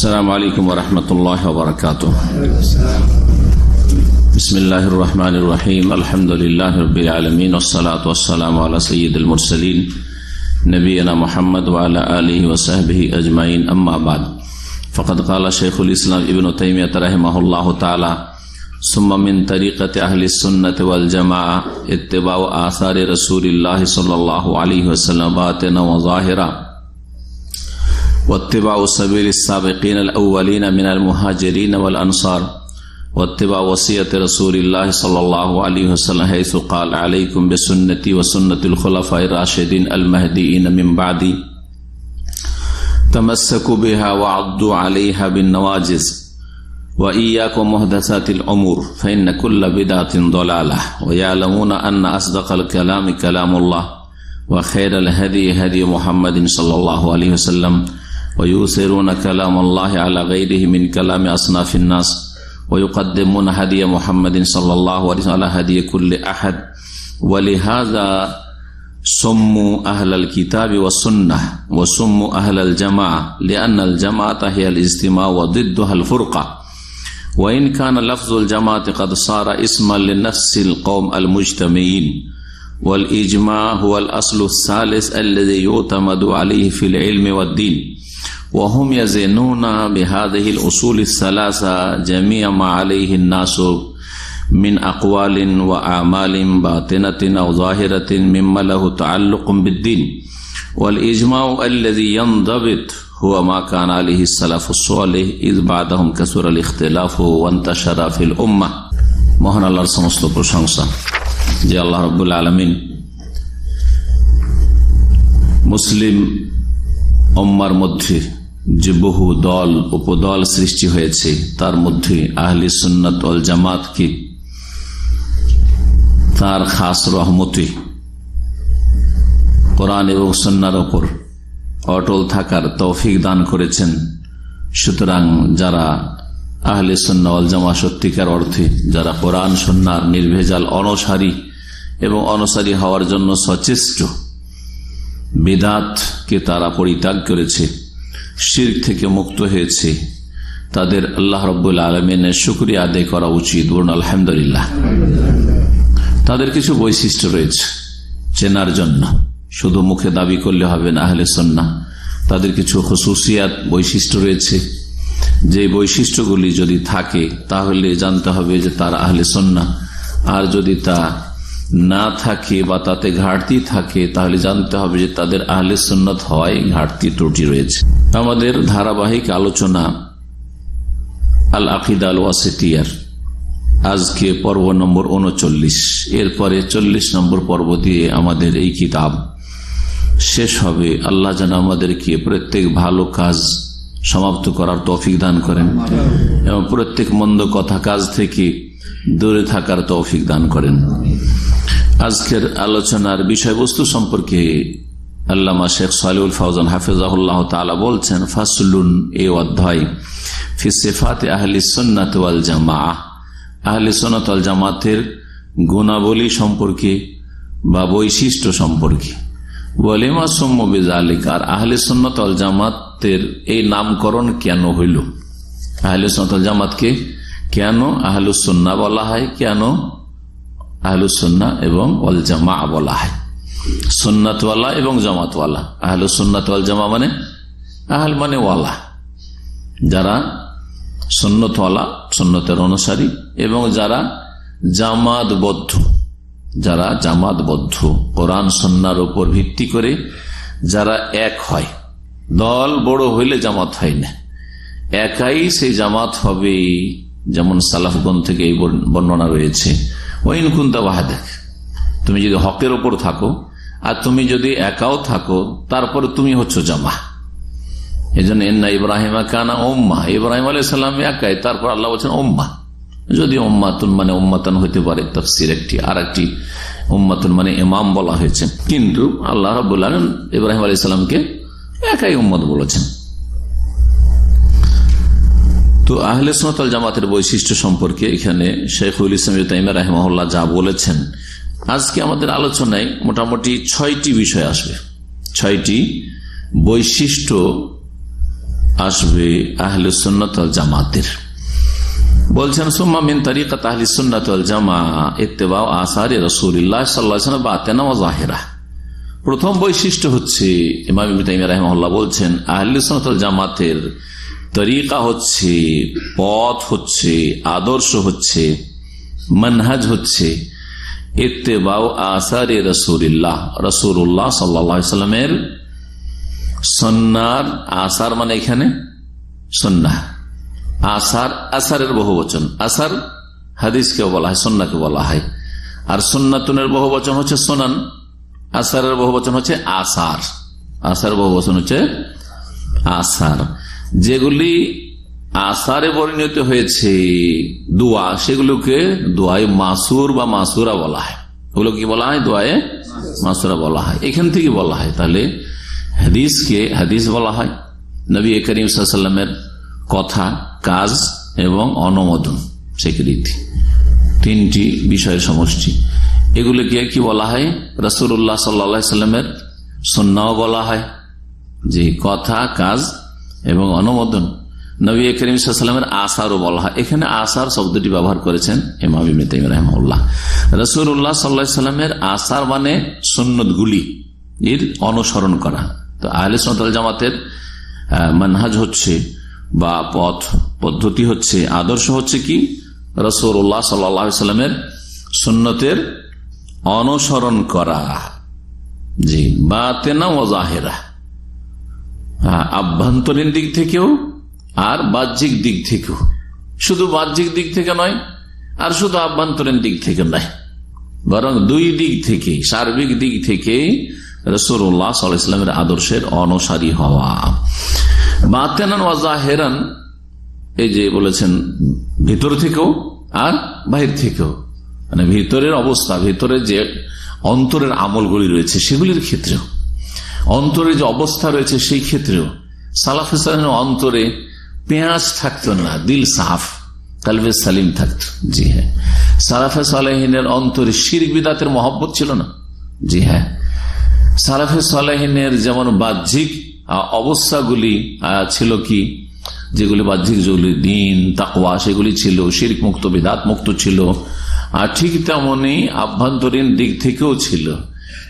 السلام علیکم ورحمۃ اللہ وبرکاتہ۔ بسم اللہ الرحمن الرحیم، الحمد للہ رب العالمین، والصلاة والسلام علی سید المرسلین، نبینا محمد وعلى آلہ وصحبہ اجمعین، اما بعد۔ فقد قال شیخ الاسلام ابن تیمیت رحمہ اللہ تعالی، ثم من طریقة اہل السنت والجماعہ اتباع آثار رسول اللہ صلی اللہ علیہ وسلم باطنا وظاہرہ واتباع سبيل السابقين الأولين من المهاجرين والأنصار واتباع وصية رسول الله صلى الله عليه وسلم حيث قال عليكم بسنتي وسنة الخلفاء الراشدين المهديين من بعدي تمسكوا بها وعضوا عليها بالنواجز وإياكم محدثات الأمور فإن كل بدعة ضلالة ويعلمون أن أصدق الكلام كلام الله وخير الهدي هدي محمد صلى الله عليه وسلم ويؤثرون كلام الله على غيره من كلام أصناف الناس ويقدمون هدي محمد صلى الله عليه وسلم على هدي كل أحد. ولهذا سموا أهل الكتاب والسنة وسموا أهل الجماعة لأن الجماعة هي الاجتماع وضدها الفرقة. وإن كان لفظ الجماعة قد صار اسما لنفس القوم المجتمعين. والإجماع هو الأصل الثالث الذي يعتمد عليه في العلم والدين. ওয়াহম ইয়াজেনুনা বিহাদিহিল উসুল সালাসা জামিয়া মা আলাইহিন নাসব মিন আকওয়ালিন ওয়া আমালিন বাতিনাতিন আও জাহিরাতিন মিম্মা লাহু তাআল্লুকুম বিদ্দিন ওয়াল ইজমাউ আল্লাযী ইয়ানদাবিত হুয়া মা কানা আলাইহি সালাফুস সালিহ ইয বাদাহুম কাসুরাল ইখতিলাফু ওয়া ইনতাশারা ফিল উম্মাহ মহান আল্লাহর সমস্ত প্রশংসা। যে আল্লাহ রব্বুল আলমিন মুসলিম অম্মার মধ্যে যে বহু দল, উপদল সৃষ্টি হয়েছে, তার মধ্যে আহলি সুন্নত অল জামাতকে তার খাস রহমতে। কোরআন এবং সন্ন্যার ওপর অটল থাকার তৌফিক দান করেছেন। সুতরাং যারা আহলে সন্না অল জামা সত্যিকার অর্থে, যারা কোরআন সন্ন্যার নির্ভেজাল, অনসারী এবং অনসারী হওয়ার জন্য সচেষ্ট, বেদাতকে তারা পরিত্যাগ করেছে। শির থেকে মুক্ত হয়েছে। তাদের আল্লাহ রব্বুল আলমিনের শুক্রিয়া আদায় করা উচিত। বলুন, আলহামদুলিল্লাহ। তাদের কিছু বৈশিষ্ট্য রয়েছে চেনার জন্য। শুধু মুখে দাবি করলে হবে না, আহলে সন্না তাদের কিছু খসুসিয়াত বৈশিষ্ট্য রয়েছে। যে বৈশিষ্ট্যগুলি যদি থাকে, তাহলে জানতে হবে যে তার আহলে সন্না আর যদি তা না থাকে বা তাতে ঘাটতি থাকে, তাহলে জানতে হবে যে তাদের আহলে সন্ন্যত হওয়ায় ঘাটতি ত্রুটি রয়েছে। আমাদের ধারাবাহিক আলোচনা আল আকিদ আল ওয়াসেটিয়ার আজকে পর্ব নম্বর উনচল্লিশ। এরপরে চল্লিশ নম্বর পর্ব দিয়ে আমাদের এই কিতাব শেষ হবে। আল্লাহ যেন আমাদেরকে প্রত্যেক ভালো কাজ সমাপ্ত করার তৌফিক দান করেন এবং প্রত্যেক মন্দ কথা কাজ থেকে দূরে থাকার তৌফিক দান করেন। আজকের আলোচনার বিষয়বস্তু সম্পর্কে আল্লামা শেখ সালিউল ফৌজান হাফিজাহুল্লাহ তালা বলছেন, ফাসলুন এ অধ্যায় ফিসেফাতে আহলি সন্ন্যত জামা আহলি সন্নত জামাতের গুণাবলী সম্পর্কে বা বৈশিষ্ট্য সম্পর্কে। ওয়ালিমা সৌম্য বেজালিক আর আহলে সন্নত জামাতের এই নামকরণ কেন হইল? আহলে সন্নত জামাতকে কেন আহলুসন্না বলা হয়? কেন আহলুসন্না এবং অল জামা বলা হয়। সুন্নাতওয়ালা এবং জামাতওয়ালা। আহলু সুন্নাতওয়াল জামা মানে? আহল মানে ওয়ালা। যারা সন্ন্যতওয়ালা সন্ন্যতের অনুসারী এবং যারা জামাতবদ্ধ। যারা জামাতবদ্ধ। কোরআন সন্ন্যার উপর ভিত্তি করে যারা এক হয়। দল বড় হইলে জামাত হয় না। একাই সেই জামাত হবে। যেমন সালাফগণ থেকে এই বর্ণনা রয়েছে। ওইন কুন্তা বাহাদেক তুমি যদি হকের ওপর থাকো, আর তুমি যদি একাও থাকো, তারপরে তুমি হচ্ছ জামা এই জন্য এন্না ইব্রাহিমা কানা ওম্মা ইব্রাহিম আলাইসাল্লাম একাই, তারপর আল্লাহ বলছেন ওম্মা যদি ওম্মাতুন মানে ওম্মাতন হইতে পারে, তফসির একটি আর একটি উম্মাতুন মানে ইমাম বলা হয়েছে। কিন্তু আল্লাহ রাবুল্লাহ ইব্রাহিম আলাইসাল্লামকে একাই উম্মত বলেছেন। তো আহলে সোনাতল জামাতের বৈশিষ্ট্য সম্পর্কে এখানে শেখুল ইসলাম তাইমা রাহমহল্লা যা বলেছেন, আজকে আমাদের আলোচনায় মোটামুটি ছয়টি বিষয় আসবে। ছয়টি বৈশিষ্ট্য আসবে আহলে সুন্নতল জামাতের। বলছেন, সুম্মা মিন তরিকা তাহলি সুন্নতল জামা ইত্তেবা আসারে রসুল্লাহ সাল্লাহ বাতেনা ও জাহেরা। প্রথম বৈশিষ্ট্য হচ্ছে, ইমাম ইবতাইম রহমল্লাহ বলছেন, আহলে সুন্নতল জামাতের তরিকা হচ্ছে, পথ হচ্ছে, আদর্শ হচ্ছে, মনহাজ হচ্ছে। ইত্তেবাউ আসারে রসুল্লাহ রসুল্লাহ সাল্লামের সন্ন্যার আসার মানে এখানে সন্না আসার, আসারের বহু বচন। আসার হাদিসকে বলা হয় সন্নাকে বলা হয়। আর সন্ন্যাতুনের বহু বচন হচ্ছে সোনান। আসারের বহু বচন হচ্ছে আসার। আসার বহু বচন হচ্ছে আসার। যেগুলি আসারে পরিণত হয়েছে, দোয়া, সেগুলোকে দোয়ায় মাসুর বা মাসুরা বলা হয়। ওগুলো কি বলা হয়? দোয়ায় মাসুরা বলা হয়। এখান থেকে বলা হয়। তাহলে হাদিসকে হাদিস বলা হয়। নবী করিম সাল্লামের কথা, কাজ এবং অনুমোদন স্বীকৃতি তিনটি বিষয়ের সমষ্টি। এগুলোকে কি বলা হয়? রসুল্লাহ সাল্লা সাল্লামের সন্ন্যাও বলা হয়। যে কথা, কাজ এবং অনুমোদন নবী করিম সাল্লামের আসারও বলা হয়। এখানে আসার শব্দটি ব্যবহার করেছেন ইমাম ইমিন রহমউল্লাহ রসুল্লাহ সাল্লা আসার মানে সন্ন্যতগুলি এর অনুসরণ করা। তো আহলে সন্তাল জামাতের মানহাজ হচ্ছে বা পথ পদ্ধতি হচ্ছে, আদর্শ হচ্ছে কি? রসৌল্লাহ সাল্লামের সুন্নতের অনুসরণ করা। জি বা তেনা ওজাহেরা আভ্যন্তরীণ দিক থেকেও আর বাহ্যিক দিক থেকেও। শুধু বাহ্যিক দিক থেকে নয়, আর শুধু আভ্যন্তরীণ দিক থেকে নয়, বরং দুই দিক থেকে, সার্বিক দিক থেকে রসুল্লাহ সাল্লামের আদর্শের অনসারী হওয়া। বাতেনান ওয়াজাহেরান এই যে বলেছেন, ভিতর থেকেও আর বাহির থেকেও। মানে ভিতরের অবস্থা ভিতরে যে অন্তরের আমলগুলি রয়েছে, সেগুলির ক্ষেত্রেও। অন্তরে যে অবস্থা রয়েছে সেই ক্ষেত্রেও সালাফ সালাফের অন্তরে পেঁয়াজ থাকতো না, দিল সাফ, কালবে সালিম থাকতো। জি হ্যাঁ। সালাফে সালাহিনের অন্তরে শির বিদাতের মহব্বত ছিল না? জি হ্যাঁ। সালাফে সালাহিনের যেমন বাহ্যিক অবস্থাগুলি ছিল কি? যেগুলি বাহ্যিক যেগুলি দিন, তাকওয়া, সেগুলি ছিল শির মুক্ত বিদাত মুক্ত ছিল আর ঠিক তেমনই আভ্যন্তরীণ দিক থেকেও ছিল।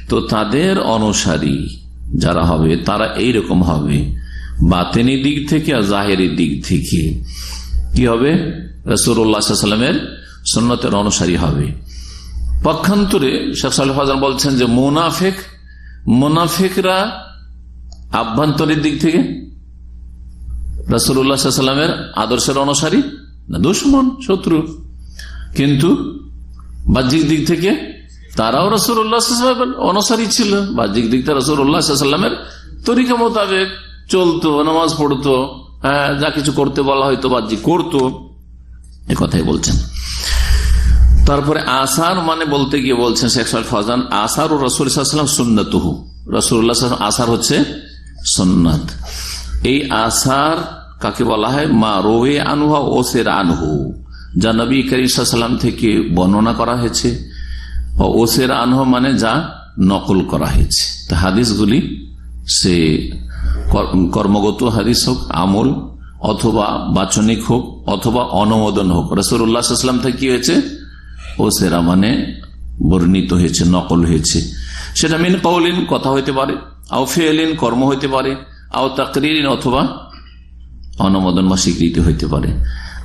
তো তাদের অনুসারী যারা হবে, তারা এই রকম হবে। বাতেনি দিক থেকে আর জাহেরি দিক থেকে। কি হবে? রসুরামের সন্ন্যতের অনুসারী হবে। পক্ষান্তরে শেখ সাল বলছেন যে, মোনাফেক, মোনাফেকরা আভ্যন্তরীর দিক থেকে রাসুল্লাহামের আদর্শের অনুসারী না দুশ্মন, শত্রু? কিন্তু বাহ্যিক দিক থেকে তারাও রসুল্লাহ অনুসারী ছিল। বাহ্যিক দিক থেকে রসুল্লাহামের তরিকা মোতাবেক চলতো, নামাজ পড়তো হ্যাঁ যা কিছু করতে বলা হয়তো বাহ্যিক করতো, এ কথাই বলছেন। তারপরে আসার মানে বলতে গিয়ে বলছেন শেখ ফজান, আসার ও রসুলাম সুন্নতহু। রসুল্লাহ আসার হচ্ছে সন্ন্যত এই আসার কাকে বলা হয়? মা রোয়ে আনহা ওসের আনহু, যা নবী করিম থেকে বর্ণনা করা হয়েছে। ওসের আনহ মানে যা নকল করা হয়েছে। তা হাদিসগুলি সে কর্মগত হাদিস হোক, আমল, অথবা বাচনিক হোক, অথবা অনুমোদন হোক। রসুল্লাহাম থেকে কি হয়েছে? ও সেরা মানে বর্ণিত হয়েছে, নকল হয়েছে। সেটা মিন কৌলিন কথা হইতে পারে, আও ফেলিন কর্ম হইতে পারে, আও তাকরিন অথবা অনুমোদন বা স্বীকৃতি হইতে পারে।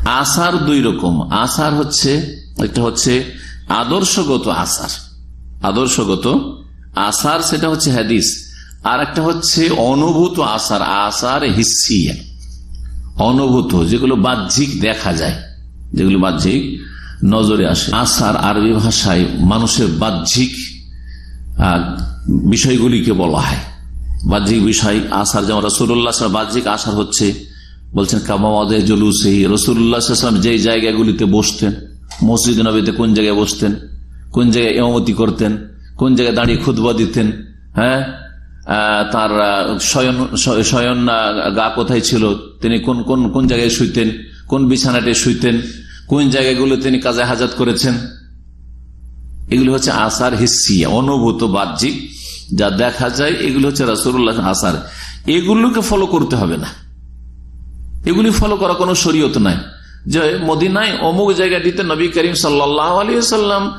আসার দুই রকম। আসার হচ্ছে, একটা হচ্ছে আদর্শগত আসার। আদর্শগত আসার সেটা হচ্ছে হাদিস। আর একটা হচ্ছে অনুভূত আসার আসার হিসিয়া অনুভূত, যেগুলো বাহ্যিক দেখা যায়, যেগুলো বাহ্যিক নজরে আসে। আসার আরবি ভাষায় মানুষের বাহ্যিক বিষয়গুলিকে বলা হয়। বাহ্যিক বিষয় আসার, যেমন রসুল্লাহ বাহ্যিক আসার হচ্ছে, বলছেন কামাওয়াদে জলুসে রসুল্লাহাম যেই জায়গাগুলিতে বসতেন মসজিদ নবীতে কোন জায়গায় বসতেন? কোন জায়গায় এমতি করতেন? কোন জায়গায় দাঁড়িয়ে খুদবা দিতেন? হ্যাঁ? তার শয়ন শয়ন গা কোথায় ছিল? তিনি কোন কোন কোন জায়গায় শুইতেন? কোন বিছানাটে শুইতেন? কোন জায়গাগুলো তিনি কাজে হাজাত করেছেন? এগুলি হচ্ছে আসার হিসিয়া, অনুভূত বাহ্যিক। যা দেখা যায়, এগুলো হচ্ছে রাসুল্লাহ আসার। এগুলোকে ফলো করতে হবে না। এগুলি ফলো করা কোনো শরীয়ত নাই। যে মদিনায় অমুক জায়গাটিতে নবী করিম সাল্লাহ আলী সাল্লাম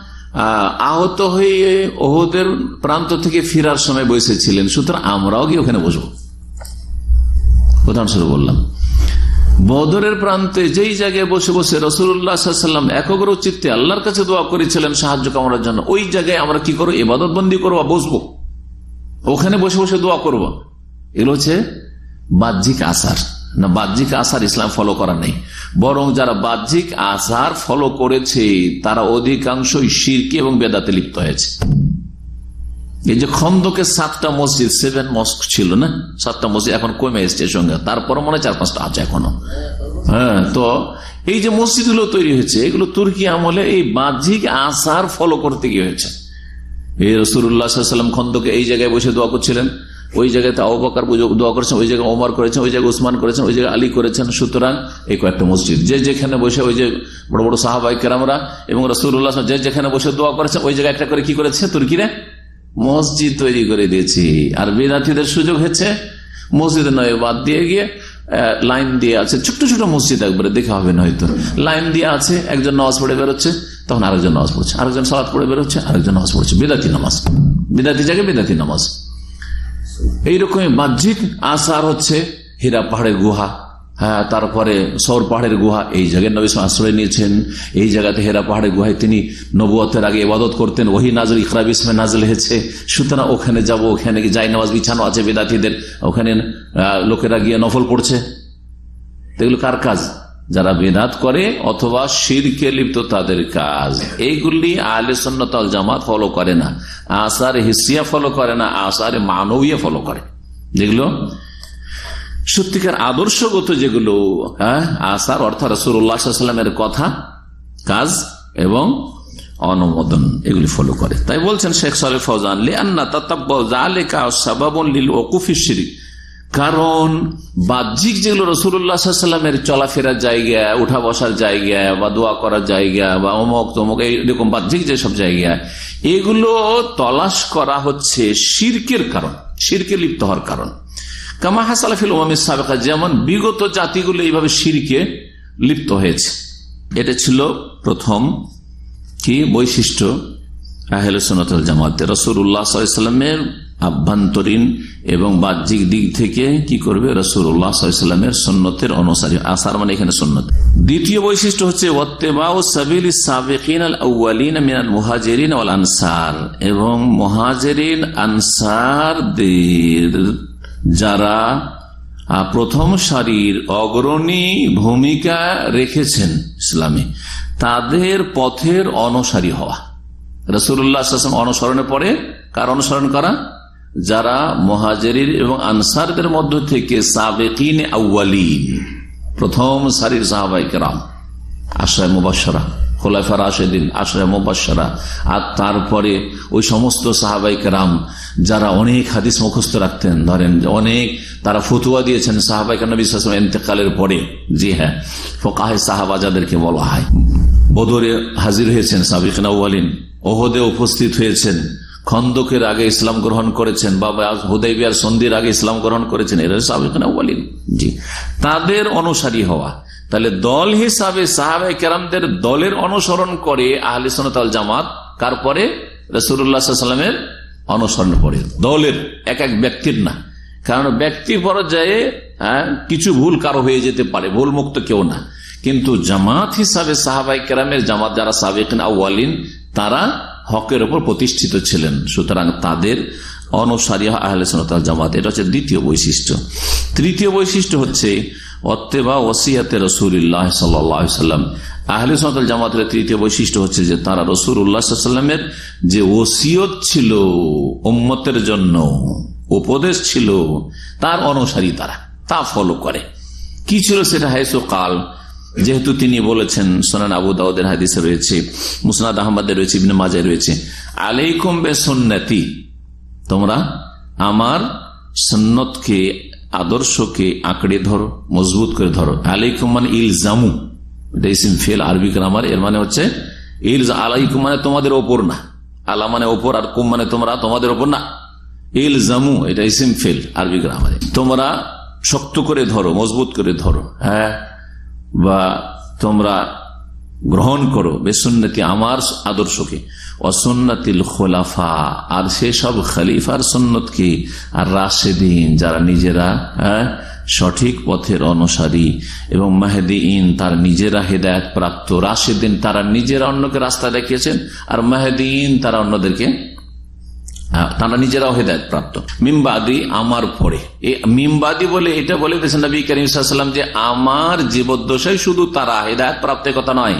আহত হয়ে ওহদের প্রান্ত থেকে ফিরার সময় বসেছিলেন। সুতরাং আমরাও গিয়ে ওখানে বসবো। উদাহরণস্বরূপ বললাম, বদরের প্রান্তে যেই জায়গায় বসে বসে রসুল্লাহাম একগ্র চিত্তে আল্লাহর কাছে দোয়া করেছিলেন সাহায্য কামড়ার জন্য, ওই জায়গায় আমরা কি করব? এবাদত বন্দি করব বসবো? ওখানে বসে বসে দোয়া করব। এগুলো হচ্ছে বাহ্যিক আসার না বাহ্যিক আসার ইসলাম ফলো করা নেই। বরং যারা বাহ্যিক আসার ফলো করেছে, তারা অধিকাংশই শিরকি এবং বেদাতে লিপ্ত হয়েছে। এই যে খন্দকে সাতটা মসজিদ সেভেন মস্ক ছিল না? সাতটা মসজিদ এখন কমে এসছে সঙ্গে। তারপর মনে চার পাঁচটা আছে এখনও। হ্যাঁ তো এই যে মসজিদগুলো তৈরি হয়েছে, এগুলো তুর্কি আমলে এই বাহ্যিক আসার ফলো করতে গিয়ে হয়েছে। এই রসুল্লাহাম খন্দকে এই জায়গায় বসে দোয়া করছিলেন। ওই জায়গায় আবাকার দোয়া করেছেন, ওই জায়গায় ওমর করেছেন, ওই জায়গায় উসমান করেছেন, ওই জায়গায় আলী করেছেন। সুতরাং এই কয়েকটা মসজিদ, যে যেখানে বসে ওই যে বড় বড় সাহাবাই কেরামরা এবং রসুল্লাহ যে যেখানে বসে দোয়া করেছেন, ওই জায়গায় একটা করে কি করেছে? তুর্কিরা? মসজিদ তৈরি করে দিয়েছি। আর বিদ্যার্থীদের সুযোগ হচ্ছে মসজিদে নয়, বাদ দিয়ে গিয়ে লাইন দিয়ে আছে, ছোট্ট ছোট মসজিদ একবারে, দেখা হবে না হয়তো। লাইন দিয়ে আছে, একজন নামাজ পড়ে বেরোচ্ছে, তখন আরেকজন নামাজ পড়ছে, আরেকজন সালাদ পড়ে বেরোচ্ছে, আরেকজন নামাজ পড়ছে। বেদাতি নামাজ। বিদাতি জায়গায় বেদাতি নামাজ। এইরকমই বাহ্যিক আসার হচ্ছে হীরা পাহাড়ের গুহা হ্যাঁ তারপরে সৌর পাহাড়ের গুহা, এই জায়গায় নবী আশ্রয় নিয়েছেন, এই জায়গাতে হেরা পাহাড়ের গুহায় তিনি নবুয়তের আগে ইবাদত করতেন, ওহি নাজল ইকরাব ইসমে নাজল হয়েছে, সুতরাং ওখানে যাব, ওখানে যাই, নামাজ বিছানো আছে, বেদাতিদের, ওখানে লোকেরা গিয়ে নফল পড়ছে। এগুলো কার কাজ? যারা বেদাত করে অথবা শিরকে লিপ্ত তাদের কাজ। এইগুলি আলে সন্ন্যতাল জামাত ফলো করে না। আসার হিসিয়া ফলো করে না, আসার মানবিয়া ফলো করে। যেগুলো সত্যিকার আদর্শগত যেগুলো হ্যাঁ আসার অর্থাৎ রসুল্লাহামের কথা, কাজ এবং অনুমোদন, এগুলি ফলো করে। তাই বলছেন শেখ সালে ফৌজান কারণ বাহ্যিক যেগুলো রসুল্লাহামের চলাফেরার জায়গা, উঠা বসার জায়গা বা দোয়া করার জায়গা বা অমক তমক এইরকম বাহ্যিক যেসব জায়গা, এগুলো তলাশ করা হচ্ছে শির্কের কারণ, শিরকে লিপ্ত হওয়ার কারণ। কামা হাসালাফিল ওমামির সাবেকা, যেমন বিগত জাতিগুলো এইভাবে সিরকে লিপ্ত হয়েছে। এটা ছিল প্রথম কি বৈশিষ্ট্য আহলে সোনাতল জামাতে। রসুর উল্লাহামের আভ্যন্তরীণ এবং বাহ্যিক দিক থেকে কি করবে? রসুর উল্লাহামের সন্ন্যতের অনুসারী। আসার মানে এখানে সন্ন্যত দ্বিতীয় বৈশিষ্ট্য হচ্ছে আনসার। এবং মহাজেরিন আনসারদের যারা প্রথম সারির অগ্রণী ভূমিকা রেখেছেন ইসলামে, তাদের পথের অনুসারী হওয়া। রসুল্লাহ অনুসরণে পরে কার অনুসরণ করা? যারা মহাজেরির এবং আনসারদের মধ্য থেকে সাবেকিন আউ্বালিন প্রথম সারির সাহাবাই কেরাম, আশ্রয় মুবাসরা খোলাফা রাশেদিন, আশ্রয় মুবাসরা আর তারপরে ওই সমস্ত সাহাবাই কেরাম যারা অনেক হাদিস মুখস্থ রাখতেন, ধরেন অনেক তারা ফতুয়া দিয়েছেন সাহাবাই কেন বিশ্বাস এতেকালের পরে। জি হ্যাঁ ফোকাহে সাহাবা যাদেরকে বলা হয়। বদরে হাজির হয়েছেন সাবিক নওয়ালিন ওহদে উপস্থিত হয়েছেন। খন্দকের আগে ইসলাম গ্রহণ করেছেন বা হুদাইবিয়ার সন্ধির আগে ইসলাম গ্রহণ করেছেন এরা সাবিক নওয়ালিন জি। তাদের অনুসারী হওয়া। তাহলে দল হিসাবে সাহাবে কেরামদের দলের অনুসরণ করে আহলে সোনাতাল জামাত কার পরে রসুল্লাহামের অনুসরণ করে দলের এক এক ব্যক্তির না। কারণ ব্যক্তি পর্যায়ে হ্যাঁ, কিছু ভুল কারও হয়ে যেতে পারে ভুল মুক্ত কেউ না। কিন্তু জামাত হিসাবে সাহাবাই কেরামের জামাত যারা সাবেকিন আউ্বালিন তারা হকের ওপর প্রতিষ্ঠিত ছিলেন। সুতরাং তাদের অনুসারী আহলে সোনাতাল জামাত, এটা হচ্ছে দ্বিতীয় বৈশিষ্ট্য। তৃতীয় বৈশিষ্ট্য হচ্ছে অত্তেবা ওসিয়াতে রসুল্লাহ সাল্লাম আহলে সাল জামাতের তৃতীয় বৈশিষ্ট্য হচ্ছে যে তারা রসুল উল্লাহামের যে ওসিয়ত ছিল, উম্মতের জন্য উপদেশ ছিল, তার অনুসারী তারা, তা ফলো করে। কি ছিল সেটা হাইসো কাল? যেহেতু তিনি বলেছেন, সোনান আবু দাউদের হাদিসে রয়েছে, মুসনাদ আহমদের রয়েছে, ইবনে মাজায় রয়েছে, আলাইকুম বে সন্ন্যাতি তোমরা আমার সন্ন্যতকে আদর্শকে আঁকড়ে ধরো, মজবুত করে ধরো। আলাইকুম মানে ইল জামু এটা ইসিম ফেল আরবি গ্রামার এর মানে হচ্ছে ইল আলাইকুম মানে তোমাদের ওপর না। আলা মানে ওপর আর কুম মানে তোমরা, তোমাদের ওপর না। ইল জামু এটা ইসিম ফেল আরবি গ্রামারে তোমরা শক্ত করে ধরো, মজবুত করে ধরো হ্যাঁ? বা তোমরা গ্রহণ করো, বেসুন্নতি আমার আদর্শকে। অসন্নাতিল খোলাফা, আর সেসব খালিফার সন্ন্যতকে আর রাশেদিন, যারা নিজেরা হ্যাঁ সঠিক পথের অনুসারী, এবং মাহেদিন, তার নিজেরা হেদায়ত প্রাপ্ত। রাশেদিন, তারা নিজেরা অন্যকে রাস্তা দেখিয়েছেন, আর মাহেদিন, তারা অন্যদেরকে তারা নিজেরাও হেদায়ত প্রাপ্ত। মিমবাদি আমার পরে। মিমবাদি বলে এটা বলে দিয়েছেন নবী করিম যে আমার জীবদ্দশায় শুধু তারা হেদায়ত প্রাপ্তের কথা নয়।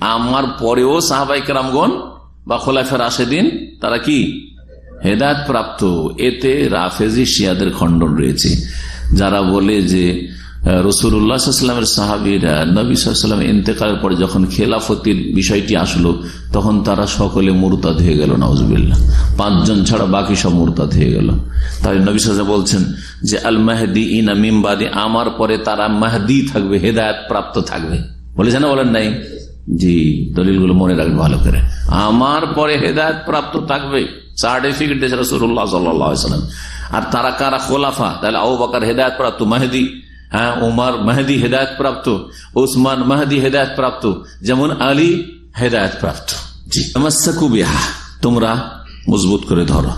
আমার পরেও সাহাবাই কেরামগণ বা খোলাফের দিন তারা কি? হেদায়ত প্রাপ্ত। এতে রাফেজি শিয়াদের খণ্ডন রয়েছে। যারা বলে যে রসুল্লাহামের সাহাবিরা নবী সাল্লাম ইন্তেকালের পরে যখন খেলাফতির বিষয়টি আসলো, তখন তারা সকলে মুরতাদ হয়ে গেল নওয়াজবিল্লা পাঁচজন ছাড়া বাকি সব মুরতাদ হয়ে গেল। তাই নবী বলছেন যে আল মাহদি ইনা মিমবাদি আমার পরে তারা মাহদি থাকবে, হেদায়ত প্রাপ্ত থাকবে। বলেছেন না বলেন নাই? জি, দলিলগুলো মনে রাখবে ভালো করে। আমার পরে হেদায়ত প্রাপ্ত থাকবে সার্টিফিকেট রসুল্লাহ সাল্লাম আর তারা কারা? খোলাফা। তাহলে আউ বাকার হেদায়ত প্রাপ্ত মাহেদি। হ্যাঁ উমার মাহাদি হেদায়ত প্রাপ্ত ওসমান মাহাদি হেদায়ত প্রাপ্ত, যেমন আলী হেদায়ত প্রাপ্ত। জি। তামাসাকু বিহা, তোমরা মজবুত করে ধরো।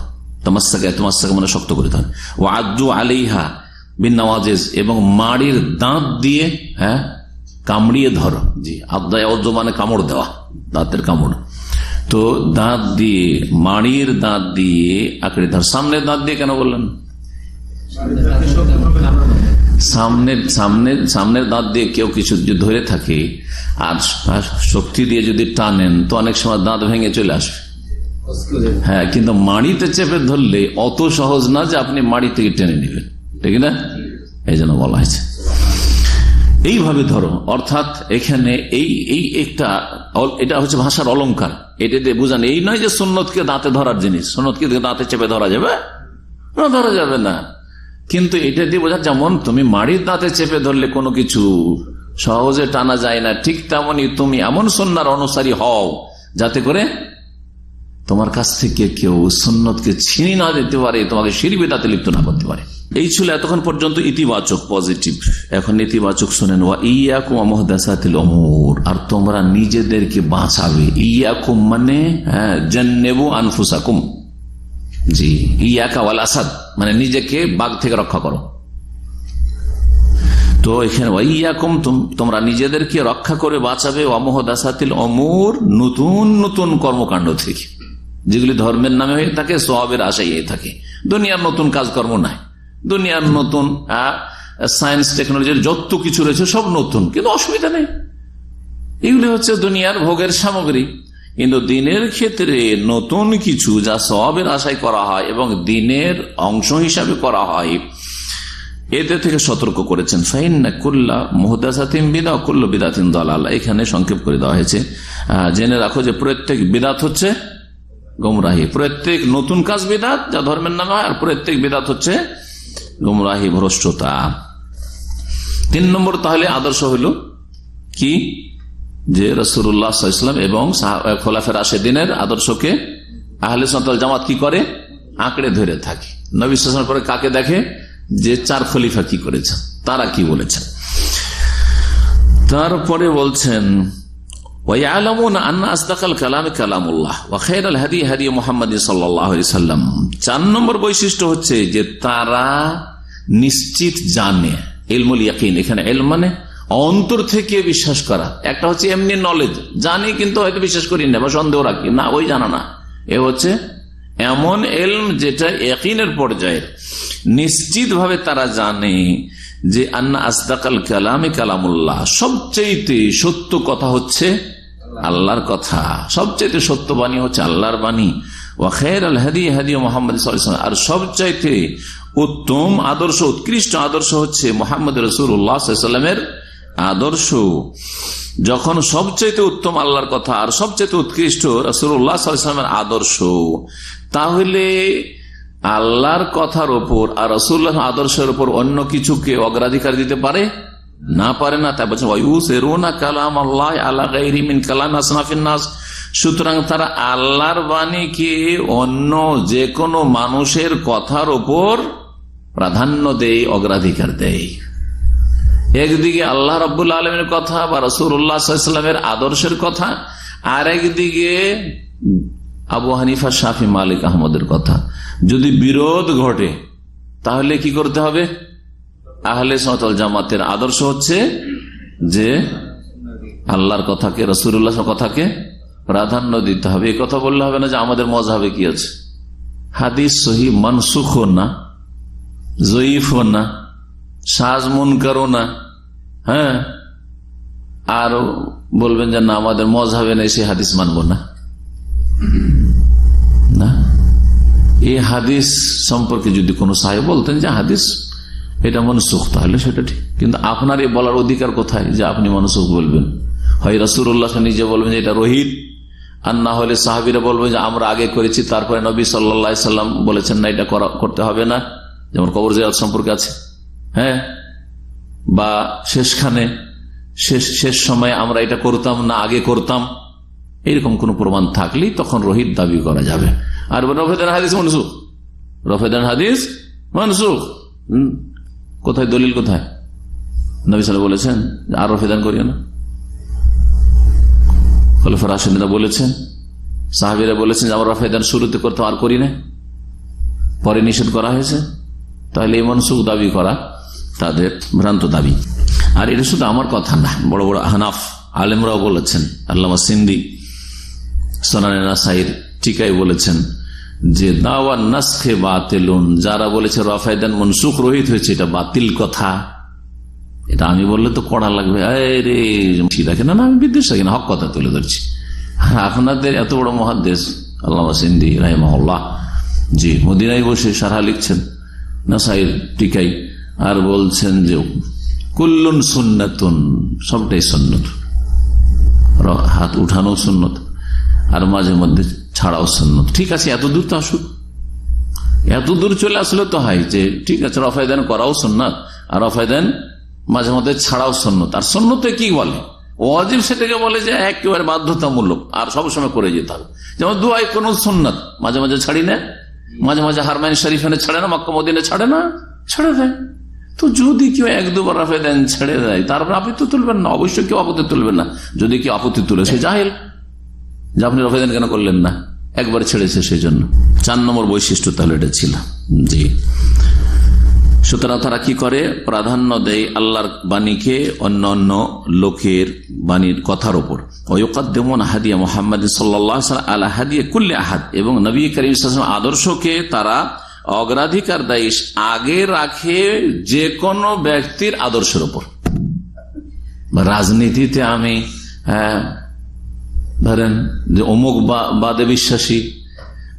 তামাসাকে, তোমাসাকে মানে শক্ত করে ধরো। ও আজু আলিহা বিন নওয়াজেজ, এবং মাড়ির দাঁত দিয়ে হ্যাঁ কামড়িয়ে ধরো। জি আদায় অজ্জ মানে কামড় দেওয়া, দাঁতের কামড়। তো দাঁত দিয়ে, মাড়ির দাঁত দিয়ে আঁকড়ে ধর। সামনের দাঁত দিয়ে কেন বললেন? সামনের সামনের সামনের দাঁত দিয়ে কেউ কিছু ধরে থাকে, আর শক্তি দিয়ে যদি টানেন, তো অনেক সময় দাঁত ভেঙে চলে আসবে। হ্যাঁ কিন্তু মাড়িতে চেপে ধরলে অত সহজ না যে আপনি মাড়ি থেকে টেনে নেবেন। ঠিক না? এই জন্য বলা হয়েছে। এইভাবে ধরো, অর্থাৎ এখানে এই এই একটা এটা হচ্ছে ভাষার অলঙ্কার। এটা দিয়ে বুঝান, এই নয় যে সুন্নতকে দাঁতে ধরার জিনিস। সুন্নতকে দাঁতে চেপে ধরা যাবে? না, ধরা যাবে না। কিন্তু এটা দিয়ে বোঝা যেমন তুমি মাড়ির দাঁতে চেপে ধরলে কোনো কিছু, সহজে টানা যায় না, ঠিক তেমনই তুমি এমন সন্ন্যার অনুসারী হও, যাতে করে তোমার কাছ থেকে কেউ সন্ন্যতকে ছিনি না দিতে পারে, তোমাকে সিঁড়ি দাঁতে লিপ্ত না করতে পারে। এই ছিল এতক্ষণ পর্যন্ত ইতিবাচক পজিটিভ। এখন ইতিবাচক শোনেন অমর আর তোমরা নিজেদেরকে বাঁচাবে। ইয়াকুম মানে হ্যাঁ জন্নেবু আনফুসাকুম। জি। ইয়াকা ওয়াল আসাদ মানে নিজেকে বাঘ থেকে রক্ষা করো। তো এখানে ইয়াকুম তোমরা নিজেদেরকে রক্ষা করে বাঁচাবে অমহদাসাতিল অমর নতুন নতুন কর্মকাণ্ড থেকে। যেগুলি ধর্মের নামে হয়ে থাকে সবের আশাই হয়ে থাকে। দুনিয়ার নতুন কাজকর্ম নাই। দুনিয়ার নতুন সায়েন্স টেকনোলজির যত কিছু রয়েছে, সব নতুন। কিন্তু অসুবিধা নেই। এগুলি হচ্ছে দুনিয়ার ভোগের সামগ্রী। কিন্তু দিনের ক্ষেত্রে নতুন কিছু যা সবের আশায় করা হয় এবং দিনের অংশ হিসাবে করা হয় এদের থেকে সতর্ক করেছেন। ফাইন না কুল্লা মোহদাসাতিম বিদা কুল্ল বিদাতিন দলাল। এখানে সংক্ষেপ করে দেওয়া হয়েছে। জেনে রাখো যে প্রত্যেক বিদাত হচ্ছে গোমরাহি। প্রত্যেক নতুন কাজ বিদাত, যা ধর্মের নামে হয়, আর প্রত্যেক বিদাত হচ্ছে গোমরাহি ভ্রষ্টতা। তিন নম্বর তাহলে আদর্শ হইল কি? যে রসুল্লাহাম এবং খোলাফের দিনের আদর্শকে আহলে সন্তাল জামাত কি করে? আঁকড়ে ধরে থাকে। নবী পরে কাকে দেখে? যে চার খলিফা কি করেছেন, তারা কি বলেছেন। তারপরে বলছেন চার নম্বর বৈশিষ্ট্য হচ্ছে যে তারা নিশ্চিত জানে। এলমুল ইয়াকিন, এখানে এল মানে অন্তর থেকে বিশ্বাস করা। একটা হচ্ছে এমনি নলেজ জানি কিন্তু হয়তো বিশ্বাস করি না বা সন্দেহ রাখি। না, ওই জানা না। এ হচ্ছে এমন এলম যেটা একইনের পর্যায়ে। নিশ্চিত ভাবে তারা জানে যে আন্না আস্তাকাল কালামে কালামুল্লাহ। সবচেয়ে সত্য কথা হচ্ছে আল্লাহর কথা। সবচেয়ে সত্য বাণী হচ্ছে আল্লাহর বাণী। ও খের আল হাদি হাদি মোহাম্মদ আর সবচাইতে উত্তম আদর্শ, উৎকৃষ্ট আদর্শ হচ্ছে মোহাম্মদ রসুল্লাহামের আদর্শ। যখন সবচেয়ে উত্তম আল্লাহর কথা আর সবচেয়ে উৎকৃষ্ট রসুল্লাহামের আদর্শ, তাহলে আল্লাহর কথার ওপর আর রসুল্লাহ আদর্শের ওপর অন্য কিছুকে অগ্রাধিকার দিতে পারে? না পারে না। তাই বলছেন কালাম আল্লাহ আল্লাহ কালাম আসনাফিন নাস। সুতরাং তারা আল্লাহর বাণীকে অন্য যে কোনো মানুষের কথার ওপর প্রাধান্য দেয়, অগ্রাধিকার দেয়। একদিকে আল্লাহ রব্বুল আলমের কথা বা রসুল্লাহামের আদর্শের কথা, আর একদিকে আবু হানিফা শাফি মালিক আহমদের কথা। যদি বিরোধ ঘটে, তাহলে কি করতে হবে? আহলে সতল জামাতের আদর্শ হচ্ছে যে আল্লাহর কথাকে রসুল্লাহ কথাকে প্রাধান্য দিতে হবে। এ কথা বললে হবে না যে আমাদের মজাবে কি আছে। হাদিস সহি, মানসুখ না, জয়ীফ না। সাজ মন করো না হ্যাঁ? আর বলবেন যে না, আমাদের মজাবে না সে হাদিস মানব না। না? এই হাদিস সম্পর্কে যদি কোনো সাহেব বলতেন যে হাদিস, এটা মনসুখ, তাহলে সেটা ঠিক। কিন্তু আপনার এই বলার অধিকার কোথায় যে আপনি মনসুখ বলবেন? হয় রসুল্লাহ নিজে বলবেন যে এটা রোহিত, আর না হলে সাহাবিরা বলবেন যে আমরা আগে করেছি, তারপরে নবী সাল্লা সাল্লাম বলেছেন না, এটা করতে হবে না। যেমন কবর জিয়াদ সম্পর্কে আছে। হ্যাঁ? বা শেষখানে, শেষ শেষ সময় আমরা এটা করতাম না আগে করতাম, এরকম কোন প্রমাণ থাকলেই তখন রোহিত দাবি করা যাবে। আর রফেদান হাদিস মনসুখ? রফেদান হাদিস মনসুখ? কোথায়? দলিল কোথায়? নবী সাল বলেছেন, আর রফেদান করিও না। খলিফা রাশিদা বলেছেন, সাহাবিরা বলেছেন যে, আমরা রফেদান শুরুতে করতাম, আর করি না পরে নিষেধ করা হয়েছে। তাহলে এই মনসুখ দাবি করা তাদের ভ্রান্ত দাবি। আর এটা শুধু আমার কথা না, বড় বড় হানাফ আলেমরাও বলেছেন, আল্লামা সিন্দি সোনানা টিকাই বলেছেন যে, দাওয়া নাসখে যারা বলেছে রফায়দান মনসুখ রহিত হয়েছে, এটা বাতিল কথা। এটা আমি বললে তো কড়া লাগবে রে দেখে না আমি বিদ্বেষ থাকি না, হক কথা তুলে ধরছি। আর আপনাদের এত বড় মহাদেশ আল্লাহ সিন্দি রাহিমাল্লাহ জি, মদিনায় বসে সারা লিখছেন, নাসাইর টিকাই আর বলছেন যে, কুল্লুন সুন্নাতুন সবটাই সন্ন্যত হাত উঠানো সুন্নত, আর মাঝে মধ্যে ছাড়াও সন্ন্যত ঠিক আছে, এত দূর তো আসুক। এত দূর চলে আসলে তো হয় যে, ঠিক আছে, রফায়দান করাও সন্ন্যত আর রফায়দান মাঝে মধ্যে ছাড়াও সন্ন্যত আর সন্ন্যতে কি বলে? ওয়াজিব সেটাকে বলে যে, একেবারে বাধ্যতামূলক, আর সবসময় করে যেতে হবে। যেমন দুয়াই কোন সন্ন্যত মাঝে মাঝে ছাড়ি না, মাঝে মাঝে হারমাইন শরীফানে ছাড়ে না, মক্কা মদিনে ছাড়ে না, ছাড়ে দেয়। তো যদি কেউ এক দুবার রাফে দেন, ছেড়ে দেয় তারপর আপত্তি তুলবেন না। অবশ্যই কেউ আপত্তি তুলবেন না। যদি কেউ আপত্তি তুলে, সে জাহেল। যে আপনি রফে দেন কেন করলেন না? একবার ছেড়েছে সেই জন্য চার নম্বর বৈশিষ্ট্য তাহলে এটা ছিল। জি। সুতরাং তারা কি করে? প্রাধান্য দেয় আল্লাহর বাণীকে অন্য অন্য লোকের বাণীর কথার ওপর ওয়ুকাদ্দেমন হাদিয়া মোহাম্মদ আহাদ। এবং নবী করিম আদর্শকে তারা অগ্রাধিকার দেয় আগে রাখে যে কোনো ব্যক্তির আদর্শের ওপর রাজনীতিতে আমি ধরেন যে অমুক বাদে বিশ্বাসী,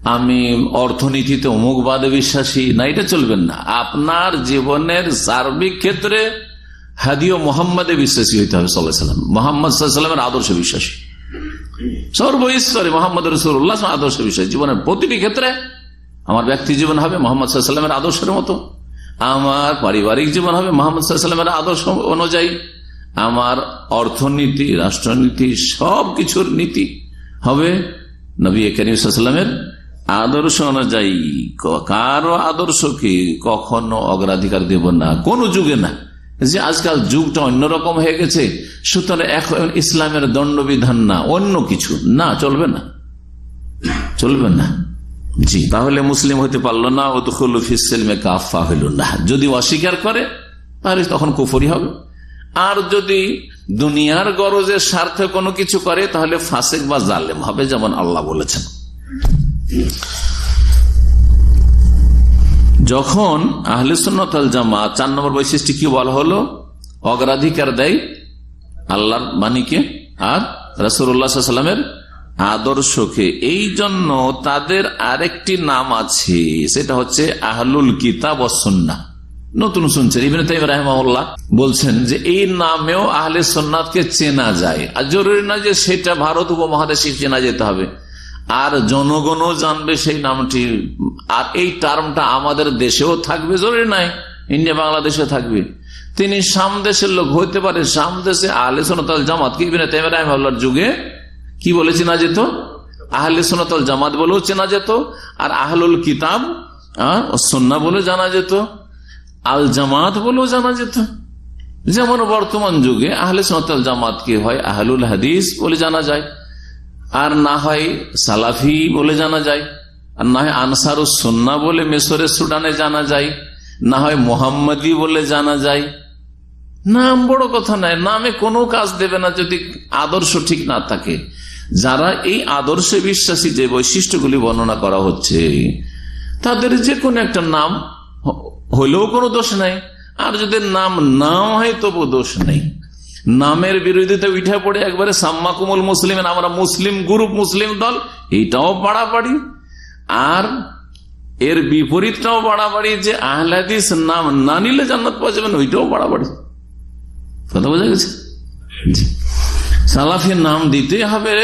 আমি অর্থনীতিতে অমুক বাদে বিশ্বাসী, না, এটা চলবেন না। আপনার জীবনের সার্বিক ক্ষেত্রে হাদিও মোহাম্মদে বিশ্বাসী হইতে হবে সাল্লাহ সাল্লাম। মোহাম্মদ সাল্লামের আদর্শ বিশ্বাসী। সর্বস্তরে মোহাম্মদ রসুল্লাহ আদর্শ বিশ্বাসী। জীবনের প্রতিটি ক্ষেত্রে আমার ব্যক্তি জীবন হবে মোহাম্মদ সাল্লামের আদর্শের মতো। আমার পারিবারিক জীবন হবে মোহাম্মদ সাল্লামের আদর্শ অনুযায়ী। আমার অর্থনীতি, রাষ্ট্রনীতি সব কিছুর নীতি হবে নবী করিম সাল্লামের আদর্শ অনুযায়ী। কারও আদর্শকে কখনো অগ্রাধিকার দেব না, কোন যুগে না। যে আজকাল যুগটা অন্যরকম হয়ে গেছে, সুতরাং এখন ইসলামের দণ্ডবিধান না, অন্য কিছু না, চলবে না। চলবে না। জি, তাহলে মুসলিম হইতে পারল না ও তো কাফা হইল না। যদি অস্বীকার করে, তাহলে তখন কুফরি হবে। আর যদি দুনিয়ার গরজের স্বার্থে কোনো কিছু করে, তাহলে ফাসেক বা জালেম হবে, যেমন আল্লাহ বলেছেন। যখন আহলে সুন্নতাল জামা চার নম্বর বৈশিষ্ট্য কি বলা হলো? অগ্রাধিকার দেয় আল্লাহর বাণীকে আর রসুল্লাহামের আদর্শকে। এই জন্য তাদের আরেকটি নাম আছে, সেটা হচ্ছে আহলুল কিতাব সন্না নতুন শুনছেন, ইবিন তাইম রাহমাউল্লাহ বলছেন যে এই নামেও আহলে সন্ন্যাতকে চেনা যায়। আর জরুরি না যে সেটা ভারত উপমহাদেশে চেনা যেতে হবে। আর জনগণও জানবে সেই নামটি। আর এই টার্মটা আমাদের দেশেও থাকবে, জরুরি নাই ইন্ডিয়া বাংলাদেশে থাকবে। তিনি সামদেশের লোক হইতে পারে, সামদেশে আহলে সোনাতাল জামাত। ইবিন তাইম রাহমাউল্লাহর যুগে কি বলে চেনা যেত? আহলে সোনাতল জামাত বলেও চেনা যেত, আর আহলুল কিতাব সন্না বলে জানা যেত, আল জামাত বলেও জানা যেত। যেমন বর্তমান যুগে আহলে সোনাতল জামাতকে হয়? আহলুল হাদিস বলে জানা যায়, আর না হয় সালাফি বলে জানা যায়, আর না হয় আনসারুস সন্না বলে মেসরের সুডানে জানা যায়, না হয় মোহাম্মদি বলে জানা যায়। নাম বড় কথা নয়, নামে কোনো কাজ দেবে না যদি আদর্শ ঠিক না থাকে। যারা এই আদর্শে বিশ্বাসী যে বৈশিষ্ট্যগুলি বর্ণনা করা হচ্ছে, তাদের যে কোনো একটা নাম হলেও কোনো দোষ নাই। আর যদি নাম নাম হয় তবু দোষ নেই। নামের বিরোধিতা উঠে পড়ে একবারে সাম্মাকুমুল মুসলিম আমরা মুসলিম গ্রুপ, মুসলিম দল, এইটাও বাড়াবাড়ি। আর এর বিপরীতটাও বাড়াবাড়ি যে আহলাদিস নাম না নিলে জান্নাত পাওয়া যাবেন ওইটাও বাড়াবাড়ি। কথা বোঝা গেছে? সালাফির নাম দিতে হবে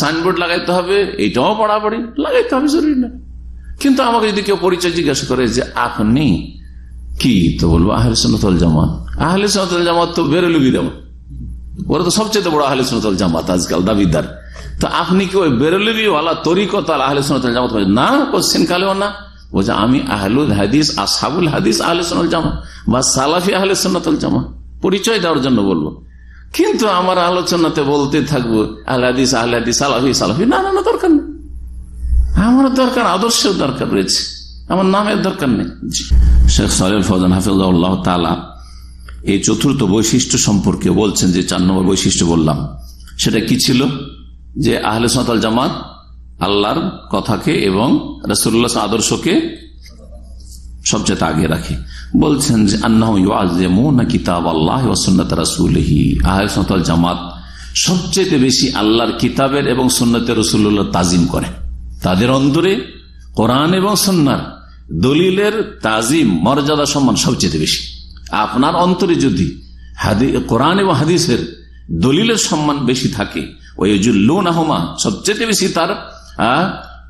সাইনবোর্ড লাগাইতে হবে, এটাও বাড়াবাড়ি লাগাইতে হবে শরীর না। কিন্তু আমাকে যদি কেউ পরিচয় জিজ্ঞাসা করে যে আপনি কি, তো বলব আহলে সোনাতল জামাত। আহলে সোনাতল জামাত তো বেরোলবি যেমন ওরা তো সবচেয়ে বড় আহলে সোনাতল জামাত আজকাল, দাবিদার। তো আপনি কি ওই বেরোলবি ওয়ালা তরিকতাল আহলে সোনাতল জামাত না কোশ্চেন কালেও না। বলছে আমি আহলুল হাদিস আসাবুল হাদিস আহলে সোনাল জামা বা সালাফি আহলে সোনাতল জামা পরিচয় দেওয়ার জন্য বলব। কিন্তু আমার আলোচনাতে বলতে থাকব আহলাদিস আহলাদিস সালাফি সালাফি, না না দরকার নেই। আমার দরকার, আদর্শের দরকার রয়েছে। আমার নামের দরকার নেই। শেখ সালেল ফজান হাফিজাল্লাহ তালা এই চতুর্থ বৈশিষ্ট্য সম্পর্কে বলছেন যে চার নম্বর বৈশিষ্ট্য বললাম। সেটা কি ছিল? যে আহলে সাঁতাল জামাত আল্লাহর কথাকে এবং রসুল্লাহ আদর্শকে সবচেয়ে আগে রাখে। বলছেন যে আন্না কিতাব আল্লাহ রাসুলহি। আহসাল জামাত সবচেয়ে বেশি আল্লাহর কিতাবের এবং সুন্নতের রসুল্লাহ তাজিম করে। তাদের অন্তরে কোরআন এবং সন্ন্যার দলিলের তাজিম, মর্যাদা সম্মান সবচেয়ে বেশি। আপনার অন্তরে যদি কোরআন এবং হাদিসের দলিলের সম্মান বেশি থাকে ওয়জুল্লুন আহমা সবচেয়ে বেশি তার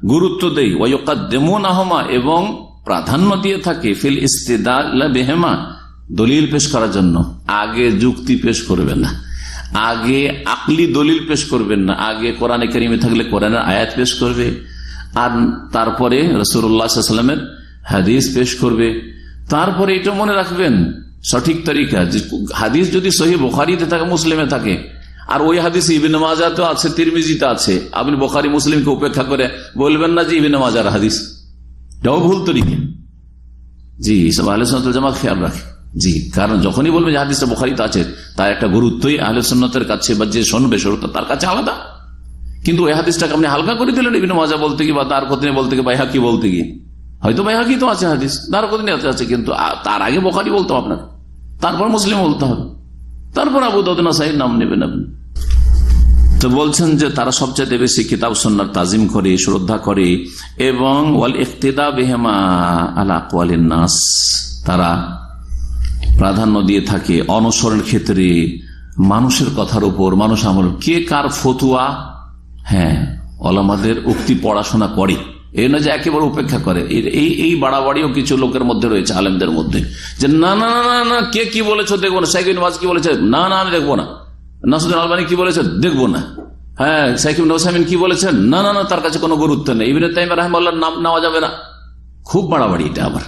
গুরুত্ব দেয় ওয়কাদ্দেমুন আহমা এবং প্রাধান্য দিয়ে থাকে, ফিল ইস্তেদাহেমা দলিল পেশ করার জন্য। আগে যুক্তি পেশ করবে না। আগে আকলি দলিল পেশ করবেন না। আগে কোরআনে করিমে থাকলে কোরআনের আয়াত পেশ করবে। আর তারপরে রসুরামের হাদিস পেশ করবে। তারপরে এটা মনে রাখবেন, সঠিক তরিকা হাদিস যদি সহি বোখারিতে থাকে, মুসলিমে থাকে। আর ওই হাদিস ইবিন মাজাতে আছে, তিরমিজিতে আছে। আপনি বোখারি, মুসলিমকে উপেক্ষা করে বলবেন না যে ইবিন মাজার হাদিস। এটাও ভুল তরিকে। জি সব সন্ন্যতের জামাত খেয়াল রাখে। জি, কারণ যখনই বলবে যে হাদিসটা বোখারিতে আছে, তার একটা গুরুত্বই আহলে কাছে বা যে শোনবে সরতা তার কাছে আলাদা। কিন্তু ওই হাদিসটাকে আপনি হালকা করে দিলেন বিভিন্ন মজা বলতে গিয়ে বা তার কদিনে বলতে গিয়ে, বাইহাকি বলতে গিয়ে। হয়তো বাইহাকি তো আছে হাদিস, তার কদিনে আছে কিন্তু তার আগে বোখারি বলতে আপনাকে। তারপর মুসলিম বলতে হবে। তারপর আবু দদনা সাহিদ নাম নেবেন আপনি। তো বলছেন যে তারা সবচেয়ে বেশি কিতাব সন্ন্যার তাজিম করে, শ্রদ্ধা করে এবং ওয়াল ইকতেদা বেহেমা আলা কোয়ালিন নাস, তারা প্রাধান্য দিয়ে থাকে অনুসরণের ক্ষেত্রে মানুষের কথার উপর, মানুষ আমল। কে কার ফতুয়া? হ্যাঁ অলামাদের উক্তি পড়াশোনা করে। এই না যে একেবারে উপেক্ষা করে। এই এই বাড়াবাড়িও কিছু লোকের মধ্যে রয়েছে, আলেমদের মধ্যে। যে না না না না কে কি বলেছ দেখব না ওয়াজ কি বলেছে? না না আমি দেখব না। নাসুদ্দিন আলবানি কি বলেছে দেখব না। হ্যাঁ সাইকিম নৌসামিন কি বলেছেন? না না না, তার কাছে কোনো গুরুত্ব নেই। ইবিন তাইম রাহমাল্লার নাম নেওয়া যাবে না। খুব বাড়াবাড়ি এটা আবার।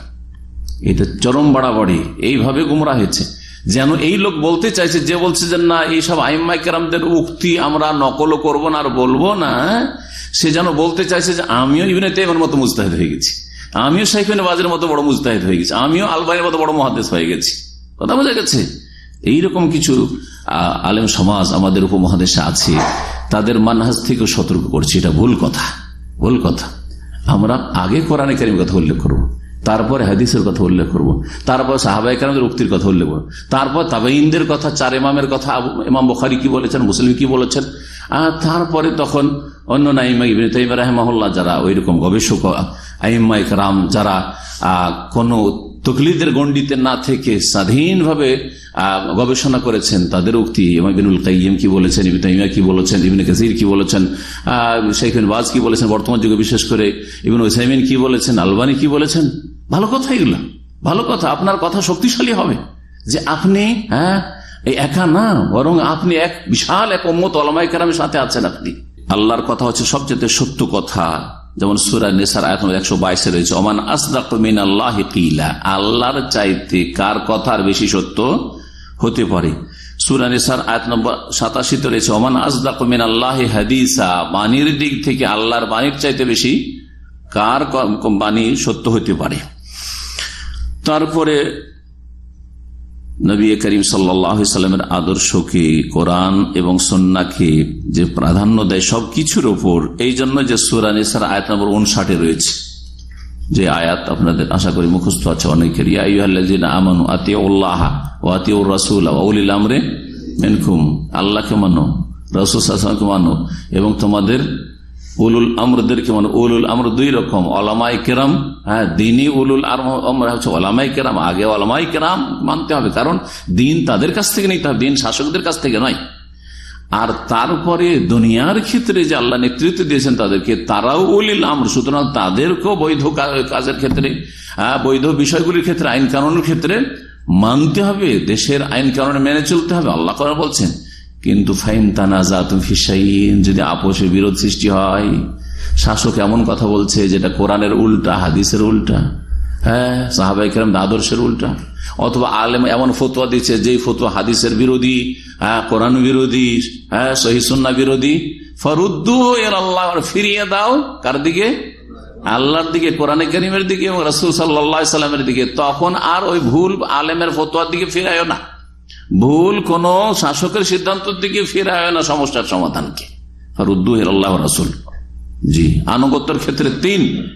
এটা চরম বাড়াবাড়ি। এইভাবে গুমরা হয়েছে। যেন এই লোক বলতে চাইছে, যে বলছে যে, না এইসব আইমাইকেরামদের উক্তি আমরা নকলও করব না আর বলব না। সে যেন বলতে চাইছে যে, আমিও ইবিন তাইমের মতো মুস্তাহিদ হয়ে গেছি। আমিও সাইফিন বাজের মতো বড় মুস্তাহিদ হয়ে গেছি। আমিও আলবাইয়ের মতো বড় মহাদেশ হয়ে গেছি। কথা বোঝা গেছে? এইরকম কিছু আলেম সমাজ আমাদের উপমহাদেশে আছে, তাদের মানহাজ থেকে সতর্ক করছি, এটা ভুল কথা ভুল কথা আমরা আগে কোরআনে কারিম কথা উল্লেখ করব, তারপরে হাদিসের কথা উল্লেখ করব। তারপর সাহাবাই কারণদের উক্তির কথা উল্লেখ করব, তারপর তাবাইনদের কথা, চার ইমামের কথা ইমাম বখারি কি বলেছেন, মুসলিম কি বলেছেন আর তারপরে তখন অন্য নাইমা ইবিন তাইমা রাহমাহুল্লাহ যারা ওই রকম গবেষক আইম্মা ইকরাম যারা কোন তকলিদের গণ্ডিতে না থেকে স্বাধীনভাবে গবেষণা করেছেন তাদের উক্তি। ইমাবিনুল কাইম কি বলেছেন, ইবিন তাইমা কি বলেছেন, ইবিন কাসির কি বলেছেন শেখিন বাজ কি বলেছেন, বর্তমান যুগে বিশেষ করে ইবিন ওসাইমিন কি বলেছেন, আলবানি কি বলেছেন? ভালো কথা এগুলা। ভালো কথা, আপনার কথা শক্তিশালী হবে। যে আপনি হ্যাঁ একা না, বরং আপনি এক বিশাল এক অম্মত আলমাই কেরামের সাথে আছেন আপনি। আল্লাহর কথা হচ্ছে সবচেয়ে সত্য কথা। যেমন সুরা নেশার আয়াত একশো বাইশে রয়েছে, ওমান আসদাকিন আল্লাহ কিলা আল্লাহর চাইতে কার কথার বেশি সত্য হতে পারে? সুরা নম্বর সাতাশিতে রয়েছে বাণীর দিক থেকে আল্লাহর বাণীর চাইতে বেশি কার বাণী সত্য হতে পারে? তারপরে নবী করিম সাল্লামের আদর্শকে, কোরআন এবং সন্নাকে যে প্রাধান্য দেয় সবকিছুর ওপর, এই জন্য যে সুরানিসার আয়াত নম্বর উনষাটে রয়েছে। যে আয়াত আপনাদের আশা করি মুখস্থ আছে অনেকের রাসুল মেনকুম। আল্লাহকে মানো রসুলকে মানো এবং তোমাদের উলুল আমরদেরকে মানে উলুল আমর দুই রকম। অলামাই কেরাম হ্যাঁ দিনই উলুল আমর হচ্ছে ওলামাই কেরাম, আগে ওলামাই কেরাম মানতে হবে। কারণ দিন তাদের কাছ থেকে নিতে হবে, দিন শাসকদের কাছ থেকে নয়। আর তারপরে দুনিয়ার ক্ষেত্রে যে আল্লাহ নেতৃত্ব দিয়েছেন তাদেরকে, তারাও উলিল আমর, সুতরাং তাদেরকেও বৈধ কাজের ক্ষেত্রে বৈধ বিষয়গুলির ক্ষেত্রে, আইন কানুনের ক্ষেত্রে মানতে হবে, দেশের আইন কানুন মেনে চলতে হবে, আল্লাহ করা বলছেন। কিন্তু ফাইন তানাজা যদি আপোষে বিরোধ সৃষ্টি হয়। শাসক এমন কথা বলছে যেটা কোরআনের উল্টা, হাদিসের উল্টা। হ্যাঁ সাহাবাই কেরাম আদর্শের উল্টা। অথবা আলেম এমন ফতুয়া দিচ্ছে যে ফতুয়া হাদিসের বিরোধী হ্যাঁ কোরআন বিরোধী হ্যাঁ সহিসুন্না বিরোধী। ফরুদ্দু এর আল্লাহ ফিরিয়ে দাও কার দিকে? আল্লাহর দিকে, কোরআনে করিমের দিকে এবং রসুল সাল্লা সাল্লামের দিকে। তখন আর ওই ভুল আলেমের ফতুয়ার দিকে ফিরাইও না। ভুল কোন শাসকের সিদ্ধান্তের দিকে ফিরে হয় না সমস্যার সমাধানকে। আল্লাহ রাসুল। জি, আনুগত্যের ক্ষেত্রে তিন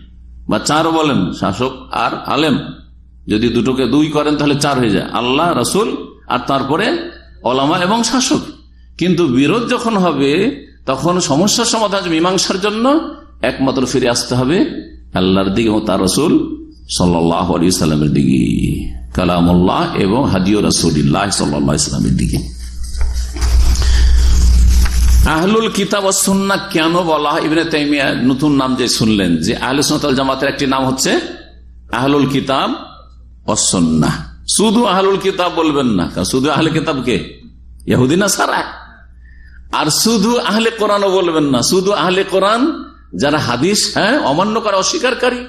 বা চার বলেন, শাসক আর আলেম। যদি দুটোকে দুই করেন তাহলে চার হয়ে যায়। আল্লাহ, রাসুল আর তারপরে অলামা এবং শাসক। কিন্তু বিরোধ যখন হবে, তখন সমস্যার সমাধান মীমাংসার জন্য একমাত্র ফিরে আসতে হবে আল্লাহর দিকে এবং তার রসুল সাল্লাহ আলী সাল্লামের দিকে। কালামুল্লাহ এবং হাদিও রসুল্লাহ সাল্লাহ ইসলামের দিকে। আহলুল কিতাব সুন্না কেন বলা হয়? ইবনে তাইমিয়া নতুন নাম যে শুনলেন যে আহলু সুনাতাল জামাতের একটি নাম হচ্ছে আহলুল কিতাব অসন্না শুধু আহলুল কিতাব বলবেন না, কারণ শুধু আহলে কিতাব কে? ইহুদিনা সারা আর শুধু আহলে কোরআনও বলবেন না, শুধু আহলে কোরআন যারা হাদিস হ্যাঁ অমান্য করে, অস্বীকারী।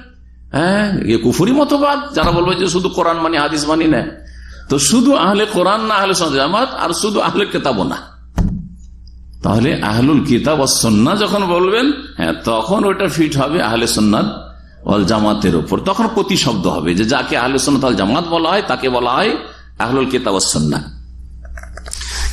হ্যাঁ কুফুরি মতবাদ? যারা বলবে যে শুধু কোরআন মানি, হাদিস মানি না। তো শুধু আহলে কোরআন না আহলে জামাত, আর শুধু আহলে কেতাবও না। তাহলে আহলুল কিতাব সন্না যখন বলবেন হ্যাঁ তখন ওটা ফিট হবে আহলে সন্ন্যাদ অল জামাতের উপর। তখন প্রতি শব্দ হবে যে যাকে আহলে সন্ন্যত আল জামাত বলা হয়, তাকে বলা হয় আহলুল কিতাব সন্না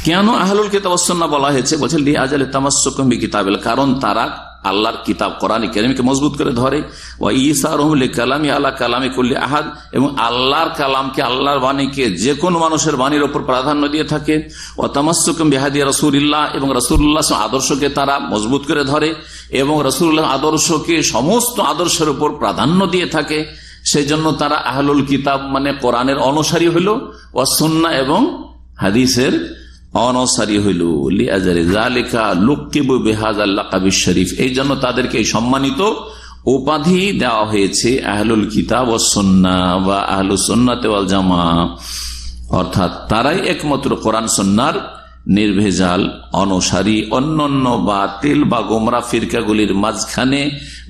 কেন আহলুল কিতাব সন্না বলা হয়েছে? বলছে লিয়াজ তামাসুকম্বি কিতাবেল কারণ তারা আল্লাহর কিতাব কোরআন কেরিমকে মজবুত করে ধরে। ও ইসা রহমুল্লি কালামি আল্লাহ কালামি করলি আহাদ। এবং আল্লাহর কালামকে আল্লাহর বাণীকে যে কোনো মানুষের বাণীর ওপর প্রাধান্য দিয়ে থাকে। ও তামাসুকম বেহাদিয়া রসুল্লাহ এবং রসুল্লাহ আদর্শকে তারা মজবুত করে ধরে এবং রসুল্লাহ আদর্শকে সমস্ত আদর্শের উপর প্রাধান্য দিয়ে থাকে। সেই জন্য তারা আহলুল কিতাব মানে কোরআনের অনুসারী হইল। ওয়াসন্না এবং হাদিসের অনসারী হইল শরীফ। এই জন্য তাদেরকে সম্মানিত উপাধি দেওয়া হয়েছে আহলুল কিতাব সন্না বা আহলুল সন্নাতেওয়াল জামা। অর্থাৎ তারাই একমাত্র কোরআন সন্ন্যার নির্ভেজাল অনুসারী অন্যান্য বা তেল বা গোমরা ফিরকাগুলির মাঝখানে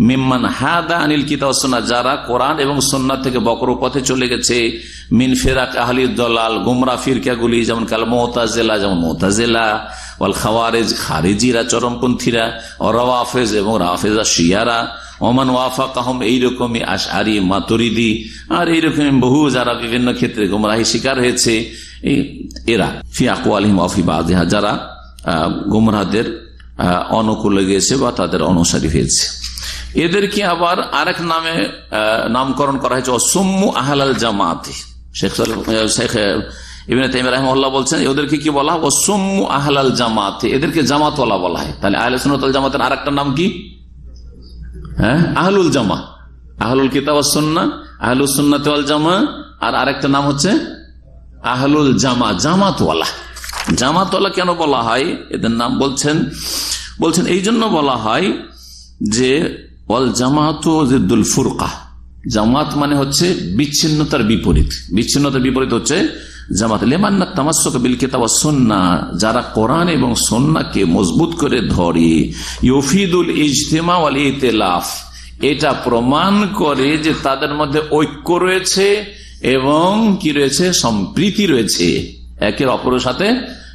মিম্মান হাদা আনিল কিতাবসোনা যারা কোরআন এবং সন্না থেকে বকর পথে চলে গেছে, মিন ফেরাক আহলি দলাল, গোমরা ফিরকাগুলি যেমন কাল মোহতাজেলা যেমন মোহতাজেলা ওয়াল খাওয়ারেজ, খারেজিরা, চরমপন্থীরা, ও এবং রাফেজা, শিয়ারা ওমান ওয়াফা কাহম এইরকমই আশারি মাতুরিদি, আর এইরকম বহু যারা বিভিন্ন ক্ষেত্রে গোমরাহি শিকার হয়েছে এরা ফিয়াকু আলহিম অফিবাহা যারা গুমরাহদের অনুকূলে গিয়েছে বা তাদের অনুসারী হয়েছে। এদেরকে আবার আরেক নামে নামকরণ করা হয়েছে অসম্মু আহলাল জামাতে। শেখ শেখ ইবিন তাইম রহমল্লাহ বলছেন ওদেরকে কি বলা হয়? অসম্মু আহলাল জামাতে। এদেরকে জামাতওয়ালা বলা হয়। তাহলে আহলে সুন্নতাল জামাতের আরেকটা নাম কি? হ্যাঁ? আহলুল জামা। আহলুল কিতাব সন্না আহলুল সুন্নাতওয়াল জামা, আর আরেকটা নাম হচ্ছে আহলুল জামা, জামাতওয়ালা। জামাতওয়ালা কেন বলা হয়? এদের নাম বলছেন বলছেন এই জন্য বলা হয় যে ওয়াল জামাত জিদ্দুল ফুরকা। জামাত মানে হচ্ছে বিচ্ছিন্নতার বিপরীত। বিচ্ছিন্নতার বিপরীত হচ্ছে জামাত লেমান্না তামাসক বিল কিতাব সুন্নাহ যারা কোরআন এবং সন্নাকে মজবুত করে ধরে, ইউফিদুল ইজতেমা ওয়াল ইতেলাফ, এটা প্রমাণ করে যে তাদের মধ্যে ঐক্য রয়েছে এবং কি রয়েছে? সম্প্রীতি রয়েছে। একের অপরের সাথে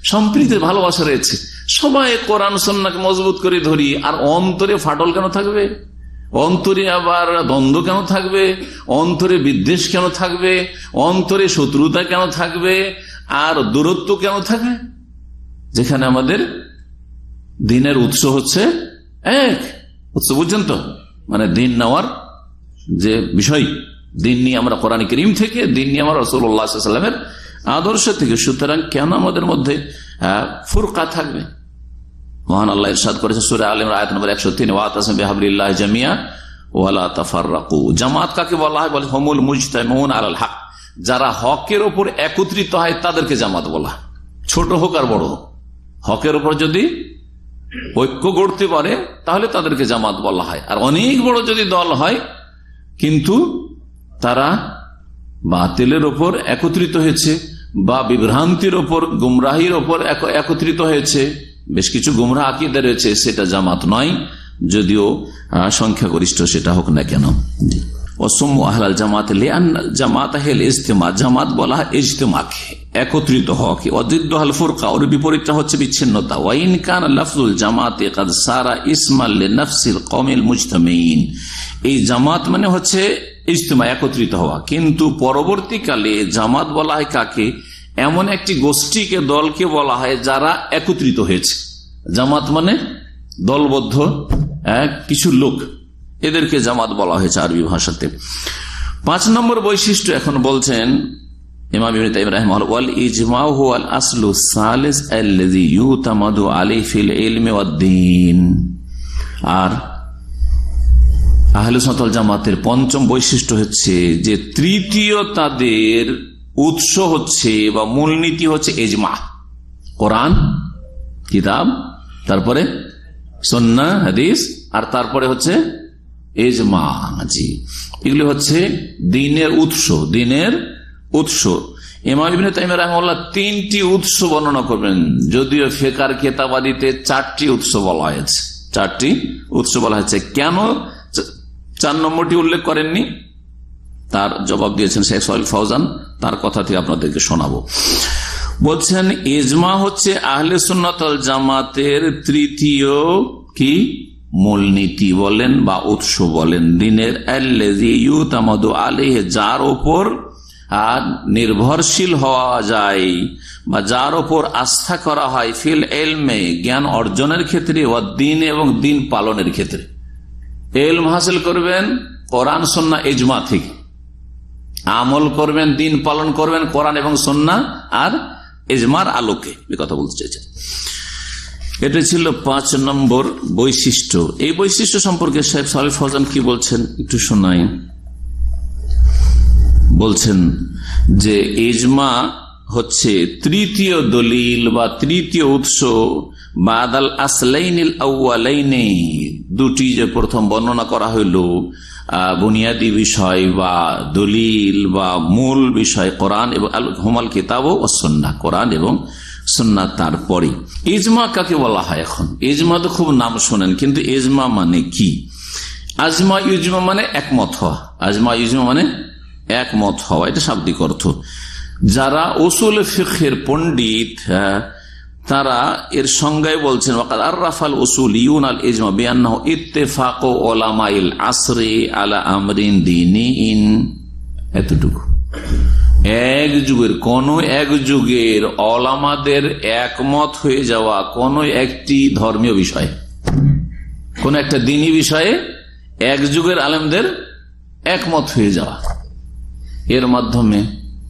সম্প্রীতির ভালোবাসা রয়েছে। সবাই কোরআন, সন্নাকে মজবুত করে ধরি, আর অন্তরে ফাটল কেন থাকবে? অন্তরে আবার দ্বন্দ্ব কেন থাকবে? অন্তরে বিদ্বেষ কেন থাকবে? অন্তরে শত্রুতা কেন থাকবে? আর দূরত্ব কেন থাকবে যেখানে আমাদের দিনের উৎস হচ্ছে এক। উৎস বুঝছেন তো? মানে দিন নেওয়ার যে বিষয়, দিন নিয়ে আমরা কোরআন করিম থেকে, দিন নিয়ে আমরা রসুল্লাহামের আদর্শ থেকে। সুতরাং কেন আমাদের মধ্যে ফুরকা থাকবে? মহান আল্লাহ ইরশাদ করেছে। সুরে আলম আয়াত নম্বর একশো তিন। ওয়াতাসবিল্লাহ জামিয়া ওয়ালা তাফাররাকু। জামাত কাকে বলা হয়? বলে হমুল মুজতামুন আলাল হক। যারা হকের ওপর একত্রিত হয়, তাদেরকে জামাত বলা। ছোট হোক আর বড় হোক। হকের উপর যদি ঐক্য গড়তে পারে, তাহলে তাদেরকে জামাত বলা হয়। আর অনেক বড় যদি দল হয়, কিন্তু তারা বাতিলের ওপর একত্রিত হয়েছে বা বিভ্রান্তির ওপর গুমরাহির ওপর এক- একত্রিত হয়েছে। বেশ কিছু গুমরাহ আকিদা রয়েছে, সেটা জামাত নয়, যদিও সংখ্যাগরিষ্ঠ সেটা হোক না কেন। জি। অসম্য আহলাল জামাত জামাত হেল ইজতেমা, জামাত বলা হয় ইজতেমাকে, একত্রিত হওয়াকে অদিদ্দ হাল ফুরকা, ওর বিপরীতটা হচ্ছে বিচ্ছিন্নতা। ওয়াইন কান লাফজুল জামাতে সারা ইসমাল নফসিল কমিল মুজতমিন এই জামাত মানে হচ্ছে ইজতেমা, একত্রিত হওয়া। কিন্তু পরবর্তীকালে জামাত বলা হয় কাকে? এমন একটি গোষ্ঠীকে দলকে বলা হয় যারা একত্রিত হয়েছে। জামাত মানে দলবদ্ধ এক কিছু লোক। এদেরকে জামাত বলা হয়েছে আরবি ভাষাতে। পাঁচ নম্বর বৈশিষ্ট্য এখন বলছেন ওয়াল আসলু ফিল আর জামাতের পঞ্চম বৈশিষ্ট্য হচ্ছে যে তৃতীয় তাদের উৎস হচ্ছে বা মূলনীতি হচ্ছে এজমা কোরআন, কিতাব, তারপরে সন্না হাদিস, আর তারপরে হচ্ছে এজমা জি। এগুলি হচ্ছে দিনের উৎস দিনের উৎস। তিনটি উৎস বর্ণনা করবেন, যদিও ফেকার কেতাবাদিতে চারটি উৎস বলা হয়েছে। চারটি উৎস বলা হয়েছে। কেন চার নম্বরটি উল্লেখ করেননি? তার জবাব দিয়েছেন শেখ সোহেল ফৌজান। তার কথা থেকে আপনাদেরকে শোনাবো। বলছেন, ইজমা হচ্ছে আহলে সুন্নতল জামাতের তৃতীয় কি? মূলনীতি বলেন বা উৎস বলেন দিনের। আলেহ যার ওপর আর নির্ভরশীল হওয়া যায় বা যার ওপর আস্থা করা হয় ফিল এলমে, জ্ঞান অর্জনের ক্ষেত্রে ও দিন এবং দিন পালনের ক্ষেত্রে। এলম হাসিল করবেন কোরআন সন্না এজমা থেকে। আমল করবেন, দিন পালন করবেন, কোরআন এবং সন্না আর এজমার আলোকে। কথা বলতে চাইছেন এটা ছিল পাঁচ নম্বর বৈশিষ্ট্য। এই বৈশিষ্ট্য সম্পর্কে সাহেব সাহেব ফজান কি বলছেন? একটু শোনাই। বলছেন যে এজমা হচ্ছে তৃতীয় দলিল বা তৃতীয় উৎস বাদাল আসলাইনিল আউয়ালাইনে। দুটি যে প্রথম বর্ণনা করা হইল বুনিয়াদি বিষয় বা দলিল বা মূল বিষয় কোরআন এবং হুমাল কিতাব ও সন্না কোরআন এবং সন্না তারপরে। ইজমা কাকে বলা হয় এখন? ইজমা তো খুব নাম শোনেন কিন্তু ইজমা মানে কি? আজমা ইউজমা মানে একমত হওয়া। আজমা ইউজমা মানে একমত হওয়া এটা শাব্দিক অর্থ। যারা ওসুল ফিখের পণ্ডিত হ্যাঁ, তারা এর সংজ্ঞায় বলছেন আররাফাল ইউন আল ইত্তেফাক আলা আমরিন এতটুকু। এক যুগের কোন এক যুগের অলামাদের একমত হয়ে যাওয়া কোন একটি ধর্মীয় বিষয়। কোন একটা দিনী বিষয়ে এক যুগের আলেমদের একমত হয়ে যাওয়া। এর মাধ্যমে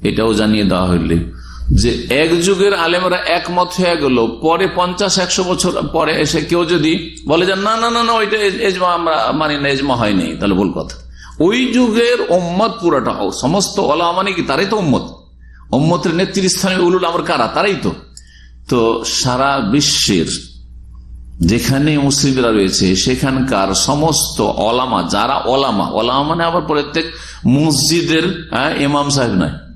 এটাও জানিয়ে দেওয়া হইলে যে এক যুগের আলেমরা একমত হয়ে গেল পরে পঞ্চাশ একশো বছর পরে এসে কেউ যদি বলে যে না না না না ওইটা এজ- এজমা আমরা মানি না এজমা হয়নি তাহলে ভুল কথা। ওই যুগের ওম্মত পুরাটা সমস্ত ওলা মানে কি? তারাই তো উম্মত। উম্মতের নেতৃস্থানীয় উলুল আমার কারা? তারাই তো। তো সারা বিশ্বের যেখানে মুসলিমরা রয়েছে সেখানকার সমস্ত অলামা যারা অলামা অলামা মানে আবার প্রত্যেক মসজিদের হ্যাঁ, ইমাম সাহেব নয়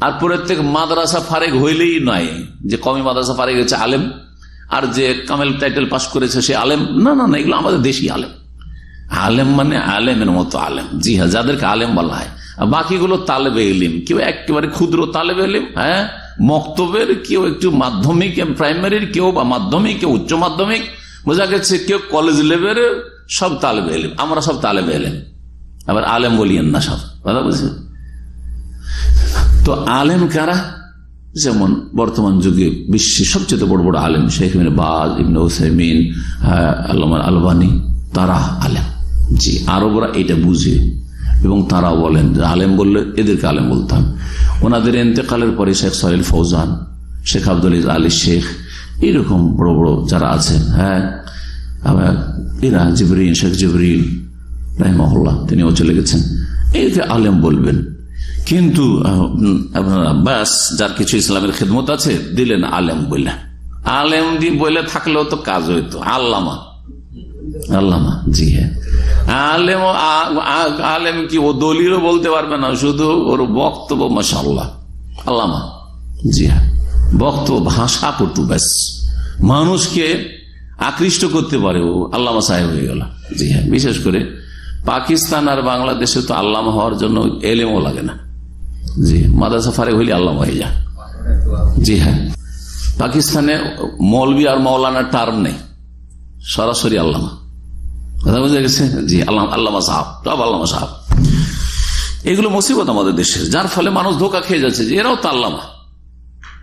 আর প্রত্যেক মাদ্রাসা ফারেক হইলেই নয় যে কমি মাদ্রাসা ফারেক হচ্ছে আলেম, আর যে কামেল টাইটেল পাস করেছে সে আলেম। না না না, এগুলো আমাদের দেশি আলেম। আলেম মানে আলেমের মতো আলেম। জি হ্যাঁ যাদেরকে আলেম বলা হয়। বাকিগুলো তালেবে এলিম। কেউ একেবারে ক্ষুদ্র তালেবে এলিম হ্যাঁ? মক্তবের কেউ একটু মাধ্যমিক, প্রাইমারির কেউ বা মাধ্যমিক কেউ উচ্চ মাধ্যমিক, বোঝা গেছে কেউ কলেজ লেভেলের সব তালেবে এলিম। আমরা সব তালেবে এলিম। আবার আলেম বলিয়েন না সব। কথা বুঝছেন? তো আলেম কারা? যেমন বর্তমান যুগে বিশ্বের সবচেয়ে বড় বড় আলেম শেখ ইবিন বাজ, ইবনে ওসাইমিন আল্লামা আলবানি তারা আলেম। জি, আরবরা এটা বুঝে এবং তারা বলেন আলেম বললে এদেরকে আলেম বলতাম ওনাদের এতেকালের পরে শেখ সাহেল ফৌজান, শেখ আব্দুল আলী শেখ, এরকম বড় বড় যারা আছেন হ্যাঁ এরা জিবরিন শেখ জিবরিন রাহিমহল্লা তিনিও চলে গেছেন। একে আলেম বলবেন। কিন্তু ব্যাস যার কিছু ইসলামের খেদমত আছে, দিলেন আলেম বললেন আলেম দি বলে থাকলেও তো কাজ হইতো। আল্লামা। আল্লামা, জি হ্যাঁ। আলেম আলেম কি ও দলিলও বলতে পারবে না, শুধু ওর বক্তব্য মাসাল্লাহ আল্লামা, জি হ্যাঁ। বক্তব্য, ভাষা পটু, ব্যাস। মানুষকে আকৃষ্ট করতে পারে ও আল্লামা সাহেব হয়ে গেল। জি হ্যাঁ বিশেষ করে পাকিস্তান আর বাংলাদেশে তো আল্লামা হওয়ার জন্য এলেমও লাগে না। জি, মাদ্রাসা ফারে হইলে আল্লাহ হয়ে যায় জি হ্যাঁ। পাকিস্তানে মৌলবি আর মৌলানা টার্ম নেই। সরাসরি আল্লামা। কথা বুঝে গেছে? জি আল্লাহ আল্লামা সাহাব। সব আল্লামা সাহাব। এগুলো মুসিবত আমাদের দেশের। যার ফলে মানুষ ধোকা খেয়ে যাচ্ছে যে এরাও তো আল্লামা।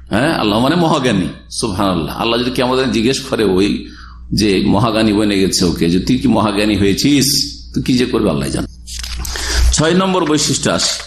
হ্যাঁ আল্লাহ মানে মহাজ্ঞানী। সুহান আল্লাহ আল্লাহ যদি কি আমাদের জিজ্ঞেস করে ওই যে মহাজ্ঞানী বনে গেছে ওকে, যে তুই কি মহাজ্ঞানী হয়েছিস? তুই কি যে করবে আল্লাহ জান। ছয় নম্বর বৈশিষ্ট্য আসে।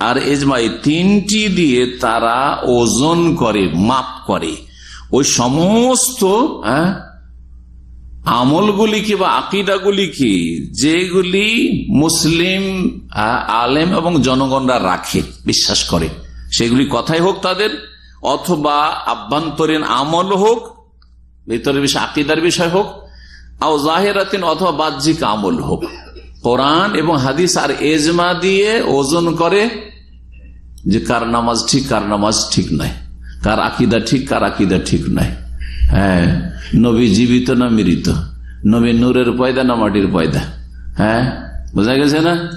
আর এজমাই তিনটি দিয়ে তারা ওজন করে, মাপ করে। ওই সমস্ত হ্যাঁ আমলগুলিকে বা আকিদাগুলিকে যেগুলি মুসলিম আলেম এবং জনগণরা রাখে, বিশ্বাস করে। সেগুলি কথাই হোক তাদের, অথবা আভ্যন্তরীণ আমল হোক, ভিতরের বিষয়, আকিদার বিষয় হোক, আও জাহেরাতিন অথবা বাহ্যিক আমল হোক। কোরআন এবং হাদিস আর এজমা দিয়ে ওজন করে যে কার নামাজ ঠিক, কার নামাজ ঠিক নাই। কার আকিদা ঠিক, কার আকিদা ঠিক নাই। হ্যাঁ নবী জীবিত না মৃত? নবী নূরের পয়দা না মাটির পয়দা? হ্যাঁ বোঝা গেছে না?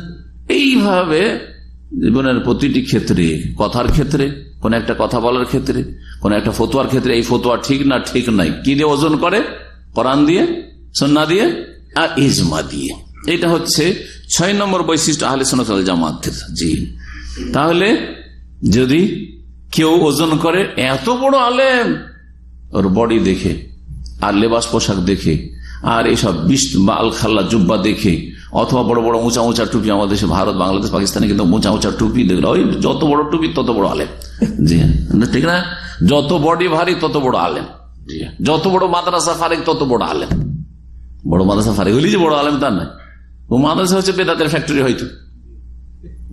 এইভাবে জীবনের প্রতিটি ক্ষেত্রে, কথার ক্ষেত্রে, কোন একটা কথা বলার ক্ষেত্রে, কোন একটা ফতুয়ার ক্ষেত্রে এই ফতুয়া ঠিক না, ঠিক নাই। কি দিয়ে ওজন করে? কোরআন দিয়ে? সন্না দিয়ে? আর ইজমা দিয়ে। এটা হচ্ছে ছয় নম্বর বৈশিষ্ট্য আহলে সোনাল জামাতের। জি। তাহলে যদি কেউ ওজন করে, এত বড় আলেম, ওর বডি দেখে, আর লেবাস পোশাক দেখে, আর এইসব বিষ বা আল খাল্লা জুব্বা দেখে, অথবা বড় বড় উঁচা উঁচা টুপি আমাদের দেশে, ভারত, বাংলাদেশ, পাকিস্তানে কিন্তু উঁচা উঁচা টুপি দেখল ওই যত বড় টুপি, তত বড় আলেম। জি। ঠিক না? যত বডি ভারী, তত বড় আলেম। যত বড় মাদ্রাসা ফারেক, তত বড় আলেম। বড় মাদ্রাসা ফারেক হইলি যে বড় আলেম তার নয়। ও মাদ্রাসা হচ্ছে বেদাতের ফ্যাক্টরি হয়তো।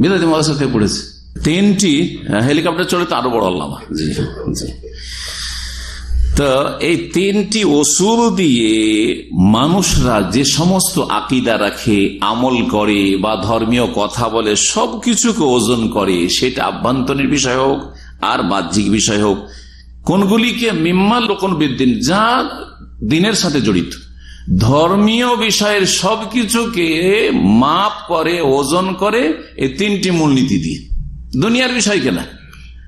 বেদাতি মাদ্রাসা থেকে পড়েছে। তিনটি হেলিকপ্টার চলে তো আরও বড় আল্লামা। জি জি। তো এই তিনটি ওসুল দিয়ে মানুষরা যে সমস্ত আকিদা রাখে, আমল করে বা ধর্মীয় কথা বলে, সবকিছুকে ওজন করে, সেটা আভ্যন্তরীণ বিষয় হোক আর বাহ্যিক বিষয় হোক, কোনগুলিকে মিম্মা লোকন বিদ্দিন যা দিনের সাথে জড়িত। ধর্মীয় বিষয়ের সবকিছুকে মাপ করে, ওজন করে এই তিনটি মূলনীতি দিয়ে। দুনিয়ার বিষয় কেনা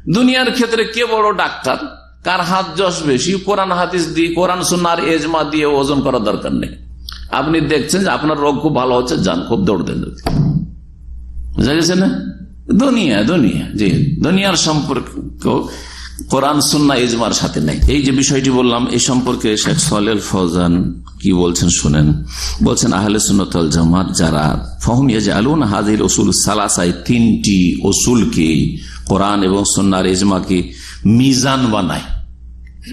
দুনিয়ার ক্ষেত্রে কে বড় ডাক্তার? কার হাত যশ বেশি? কোরআন, হাদিস দিয়ে, কোরআন সোনার এজমা দিয়ে ওজন করার দরকার নেই। আপনি দেখছেন যে আপনার রোগ খুব ভালো হচ্ছে, যান, খুব দৌড় দেন বুঝা গেছে না? দুনিয়া দুনিয়া, জি, দুনিয়ার সম্পর্ক কোরআন সুন্না ইজমার সাথে নেই। এই যে বিষয়টি বললাম এই সম্পর্কে শেখ সোহেল ফৌজান কি বলছেন শুনেন। বলছেন, আহলে সুন্নতল জামাত যারা ফহমিয়া যে আলুন হাজির ওসুল সালাসাই তিনটি ওসুলকে কোরআন এবং সন্ন্যার ইজমাকে মিজান বানায়।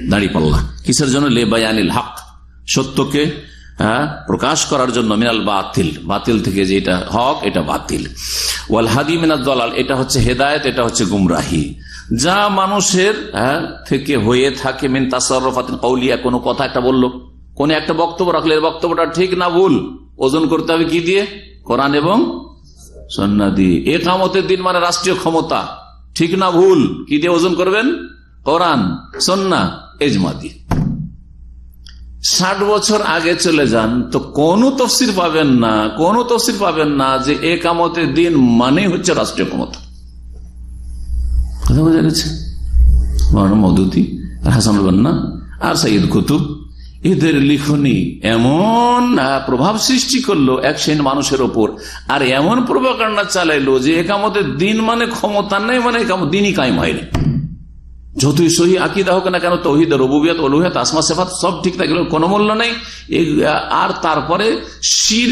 দাড়ি পাল্লা। কিসের জন্য? লেবায়ানিল হক। সত্যকে হ্যাঁ প্রকাশ করার জন্য মিনাল বাতিল। বাতিল থেকে যে এটা হক, এটা বাতিল। ওয়াল হাদি মিনাল দলাল, এটা হচ্ছে হেদায়ত, এটা হচ্ছে গুমরাহি। যা মানুষের হ্যাঁ থেকে হয়ে থাকে, মিন তাসরফাত কৌলিয়া কোনো কথা একটা বলল। কোন একটা বক্তব্য রাখলে বক্তব্যটা ঠিক না ভুল? ওজন করতে হবে কি দিয়ে? কোরআন এবং সন্না দিয়ে। এ কামতের দিন মানে রাষ্ট্রীয় ক্ষমতা। ঠিক না ভুল? কি দিয়ে ওজন করবেন? কোরআন, সন্না এজমা দিয়ে। ষাট বছর আগে চলে যান, তো কোন তফসির পাবেন না, কোন তফসির পাবেন না যে এ কামতের দিন মানে হচ্ছে রাষ্ট্রীয় ক্ষমতা। কথা বোঝা গেছে? মধুতি হাসান বান্না আর সৈয়দ কুতুব, এদের লিখনি এমন প্রভাব সৃষ্টি করল এক শ্রেণি মানুষের ওপর। আর এমন প্রভাকান্না চালাইলো যে একামতের দিন মানে ক্ষমতা নেই মানে দিনই কায়েম হয়নি যতই সহি আকিদা হোক না কেন, তহিদ, রবুবিয়াত অলুহিয়াত আসমা, সেফাত সব ঠিক থাকলে কোনো মূল্য নেই। আর তারপরে শির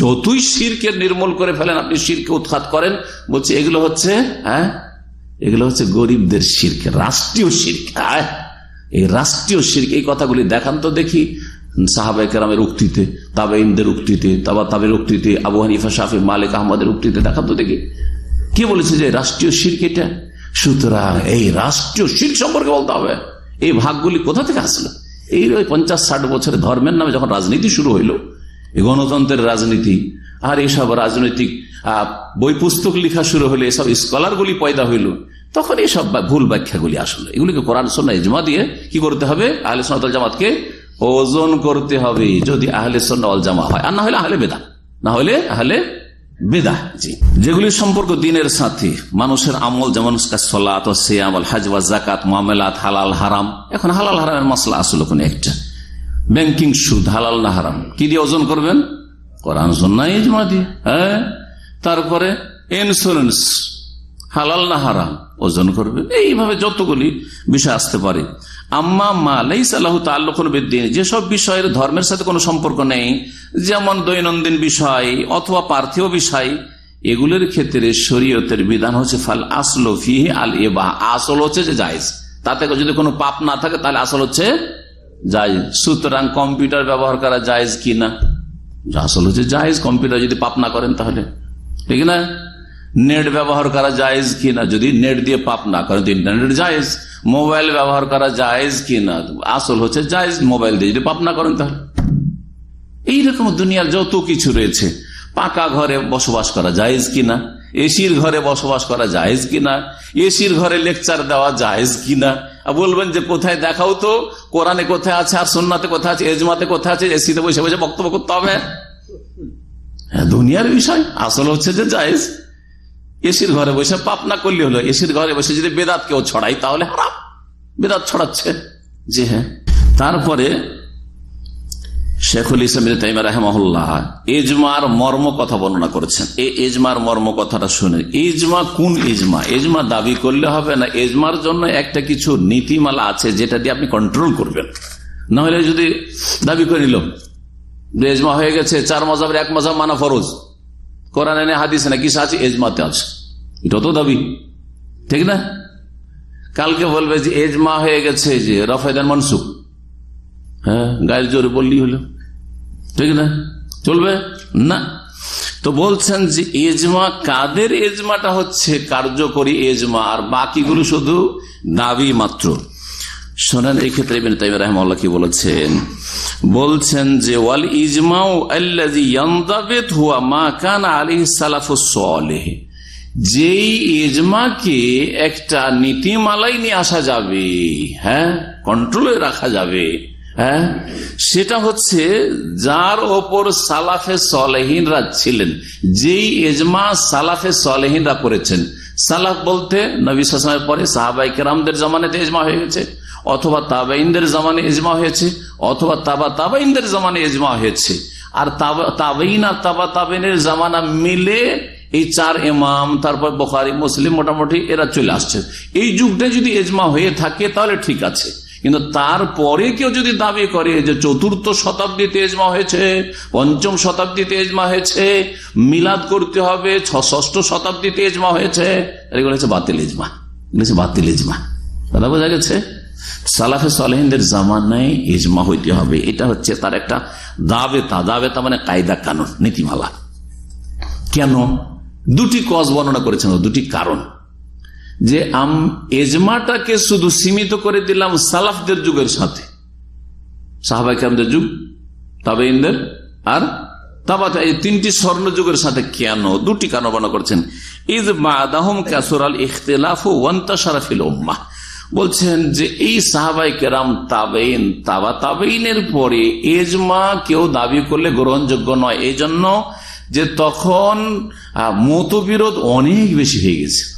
যতই শিরকে নির্মূল করে ফেলেন, আপনি শিরকে উৎখাত করেন, বলছে এগুলো হচ্ছে হ্যাঁ? এগুলো হচ্ছে গরিবদের শিরকে, রাষ্ট্রীয় শিরকে এই রাষ্ট্রীয় শির্ক, এই কথাগুলি দেখান তো দেখি সাহাবাই কেরামের উক্তিতে তাবেইনদের উক্তিতে, তাবা তাবের উক্তিতে, আবু হানিফা, শাফি, মালিক আহমদের উক্তিতে, দেখান তো দেখি। কে বলেছে যে রাষ্ট্রীয় শির্ক এটা? সুতরাং এই রাষ্ট্রীয় শির্ক সম্পর্কে বলতে হবে। এই ভাগগুলি কোথা থেকে আসলো? এই পঞ্চাশ ষাট বছরের ধর্মের নামে যখন রাজনীতি শুরু হইল গণতন্ত্রের রাজনীতি আর এসব রাজনৈতিক বই পুস্তক লেখা শুরু হলে এসব স্কলারগুলি পয়দা হইল, তখন এইসব ভুল ব্যাখ্যাগুলি আসলে। এগুলিকে কোরআন সন্না ইজমা দিয়ে কি করতে হবে? আহলে সন্ন্যত জামাতকে ওজন করতে হবে, যদি আহলে সন্না জামা হয়। আর না হলে আহলে বেদা না হলে আহলে বেদা জি। যেগুলি সম্পর্ক দিনের সাথে, মানুষের আমল যেমন সলাত সিয়ামল হাজওয়া জাকাত মামেলাত হালাল, হারাম। এখন হালাল, হারামের মশলা আসলো কোন একটা। ব্যাংকিং সুদ, হালাল না হারাম। কি দিয়ে ওজন করবেন? কোরআন সন্না ইজমা দিয়ে হ্যাঁ? তারপরে ইন্স্যুরেন্স হালাল না হারাম, ওজন করবে। এইভাবে যতগুলি বিষয় আসতে পারে। আম্মা মালাই সাল্লাহ তাল্লুদ্দিন যেসব বিষয়ের ধর্মের সাথে কোনো সম্পর্ক নেই, যেমন দৈনন্দিন বিষয় অথবা পার্থিব বিষয়, এগুলোর ক্ষেত্রে শরীয়তের বিধান হচ্ছে ফাল আসল ফি আল এবাহ আসল হচ্ছে যে জায়জ। তাতে যদি কোনো পাপ না থাকে, তাহলে আসল হচ্ছে জায়জ। সুতরাং কম্পিউটার ব্যবহার করা জায়জ কি না আসল হচ্ছে জাহেজ কম্পিউটার যদি পাপ না করেন তাহলে। ঠিক না? নেট ব্যবহার করা জায়েজ কিনা যদি নেট দিয়ে পাপ না করেন ইন্টারনেট জায়েজ। মোবাইল ব্যবহার করা জায়েজ কিনা আসল হচ্ছে জায়েজ মোবাইল দিয়ে যদি পাপ না করেন তাহলে। এইরকম দুনিয়ার যত কিছু রয়েছে, পাকা ঘরে বসবাস করা জায়েজ কিনা এসির ঘরে বসবাস করা জায়েজ কিনা? এসির ঘরে লেকচার দেওয়া জায়েজ কিনা? বলবেন যে কোথায় দেখাও তো? কোরআনে কোথায় আছে আর সন্নাতে কোথায় আছে? এজমাতে কোথায় আছে? এসিতে বসে বসে বক্তব্য করতে হবে। হ্যাঁ, দুনিয়ার বিষয়। আসল হচ্ছে যে জায়েজ। এসির ঘরে বসে পাপ না করলে হলো। এসির ঘরে বসে যদি বেদাত কেউ ছড়াই তাহলে হারাম। বেদাত ছড়াচ্ছে। জি হ্যাঁ। তারপরে শেখুল ইসলাম তাইমা রাহমহল্লাহ এজমার মর্ম কথা বর্ণনা করেছেন। এজমার মর্ম কথাটা শুনে এজমা কোন এজমা এজমা দাবি করলে হবে না এজমার জন্য একটা কিছু নীতিমালা আছে যেটা দিয়ে আপনি কন্ট্রোল করবেন। না হলে যদি দাবি করে নিল এজমা হয়ে গেছে, চার মজাবের এক মজাব মানা ফরজ। কোরআন এনে হাদিস না কিসে আছে এজমাতে আছে। এটা তো দাবি, ঠিক না? কালকে বলবে যে এজমা হয়ে গেছে যে রফায়দান মনসুখ। হ্যাঁ গায়ের জোরে বললি হলো। ঠিক না? চলবে? না। তো বলছেন যে এজমা কাদের এজমাটা হচ্ছে? কার্যকরী এজমা। আর বাকিগুলো শুধু দাবি মাত্র। শোনেন, এই ক্ষেত্রে তাই রহমাল্লাহ কি বলেছেন? বলছেন যে, ওয়াল ইজমাউ হুয়া মা কান আলী সালাফুসলেহ যেই এজমাকে একটা নীতিমালাই নিয়ে আসা যাবে হ্যাঁ কন্ট্রোলে রাখা যাবে হ্যাঁ? সেটা হচ্ছে যার ওপর সালাফে সলেহিনরা ছিলেন। যেই এজমা সালাফে সলেহিনরা করেছেন। সালাফ বলতে নবী সালামের পরে সাহাবাই কেরামদের জামানেতে এজমা হয়ে গেছে অথবা তাবাইনদের জামানে এজমা হয়েছে, অথবা তাবা তাবাইনদের জামানে এজমা হয়েছে। আর তাবাইন আর তাবা তাবাইনের জামানা মিলে এই চার এমাম তারপর বোখারি, মুসলিম মোটামুটি এরা চলে আসছে। এই যুগটা যদি এজমা হয়ে থাকে তাহলে ঠিক আছে। কিন্তু তারপরে কেউ যদি দাবি করে যে চতুর্থ শতাব্দীতে এজমা হয়েছে, পঞ্চম শতাব্দীতে এজমা হয়েছে, মিলাদ করতে হবে, ষষ্ঠ শতাব্দীতে এজমা হয়েছে এগুলো হচ্ছে বাতিল ইজমা। হচ্ছে বাতিল ইজমা। কথা বোঝা গেছে? সালাফে সালেহিনদের জামানায় ইজমা হইতে হবে। এটা হচ্ছে তার একটা দাবেতা। দাবেতা মানে কায়দা কানুন, নীতিমালা। কেন? দুটি কজ বর্ণনা করেছেন, দুটি কারণ। যে আম এজমাটাকে শুধু সীমিত করে দিলাম সালাফদের যুগের সাথে। সাহাবাইকামদের যুগ তাবেইনদের আর তাবাতে এই তিনটি স্বর্ণ যুগের সাথে কেন দুটি বর্ণনা করছেন? ইদ মাদাহম কাসুরাল ইখতলাফ ওয়ান্তাসারাফিল উম্মাহ। বলছেন যে এই সাহাবাই কেরাম তাবেইন তাবা তাবেইনের পরে এজমা কেউ দাবি করলে গ্রহণযোগ্য নয়। এই জন্য যে তখন মতবিরোধ অনেক বেশি হয়ে গেছে।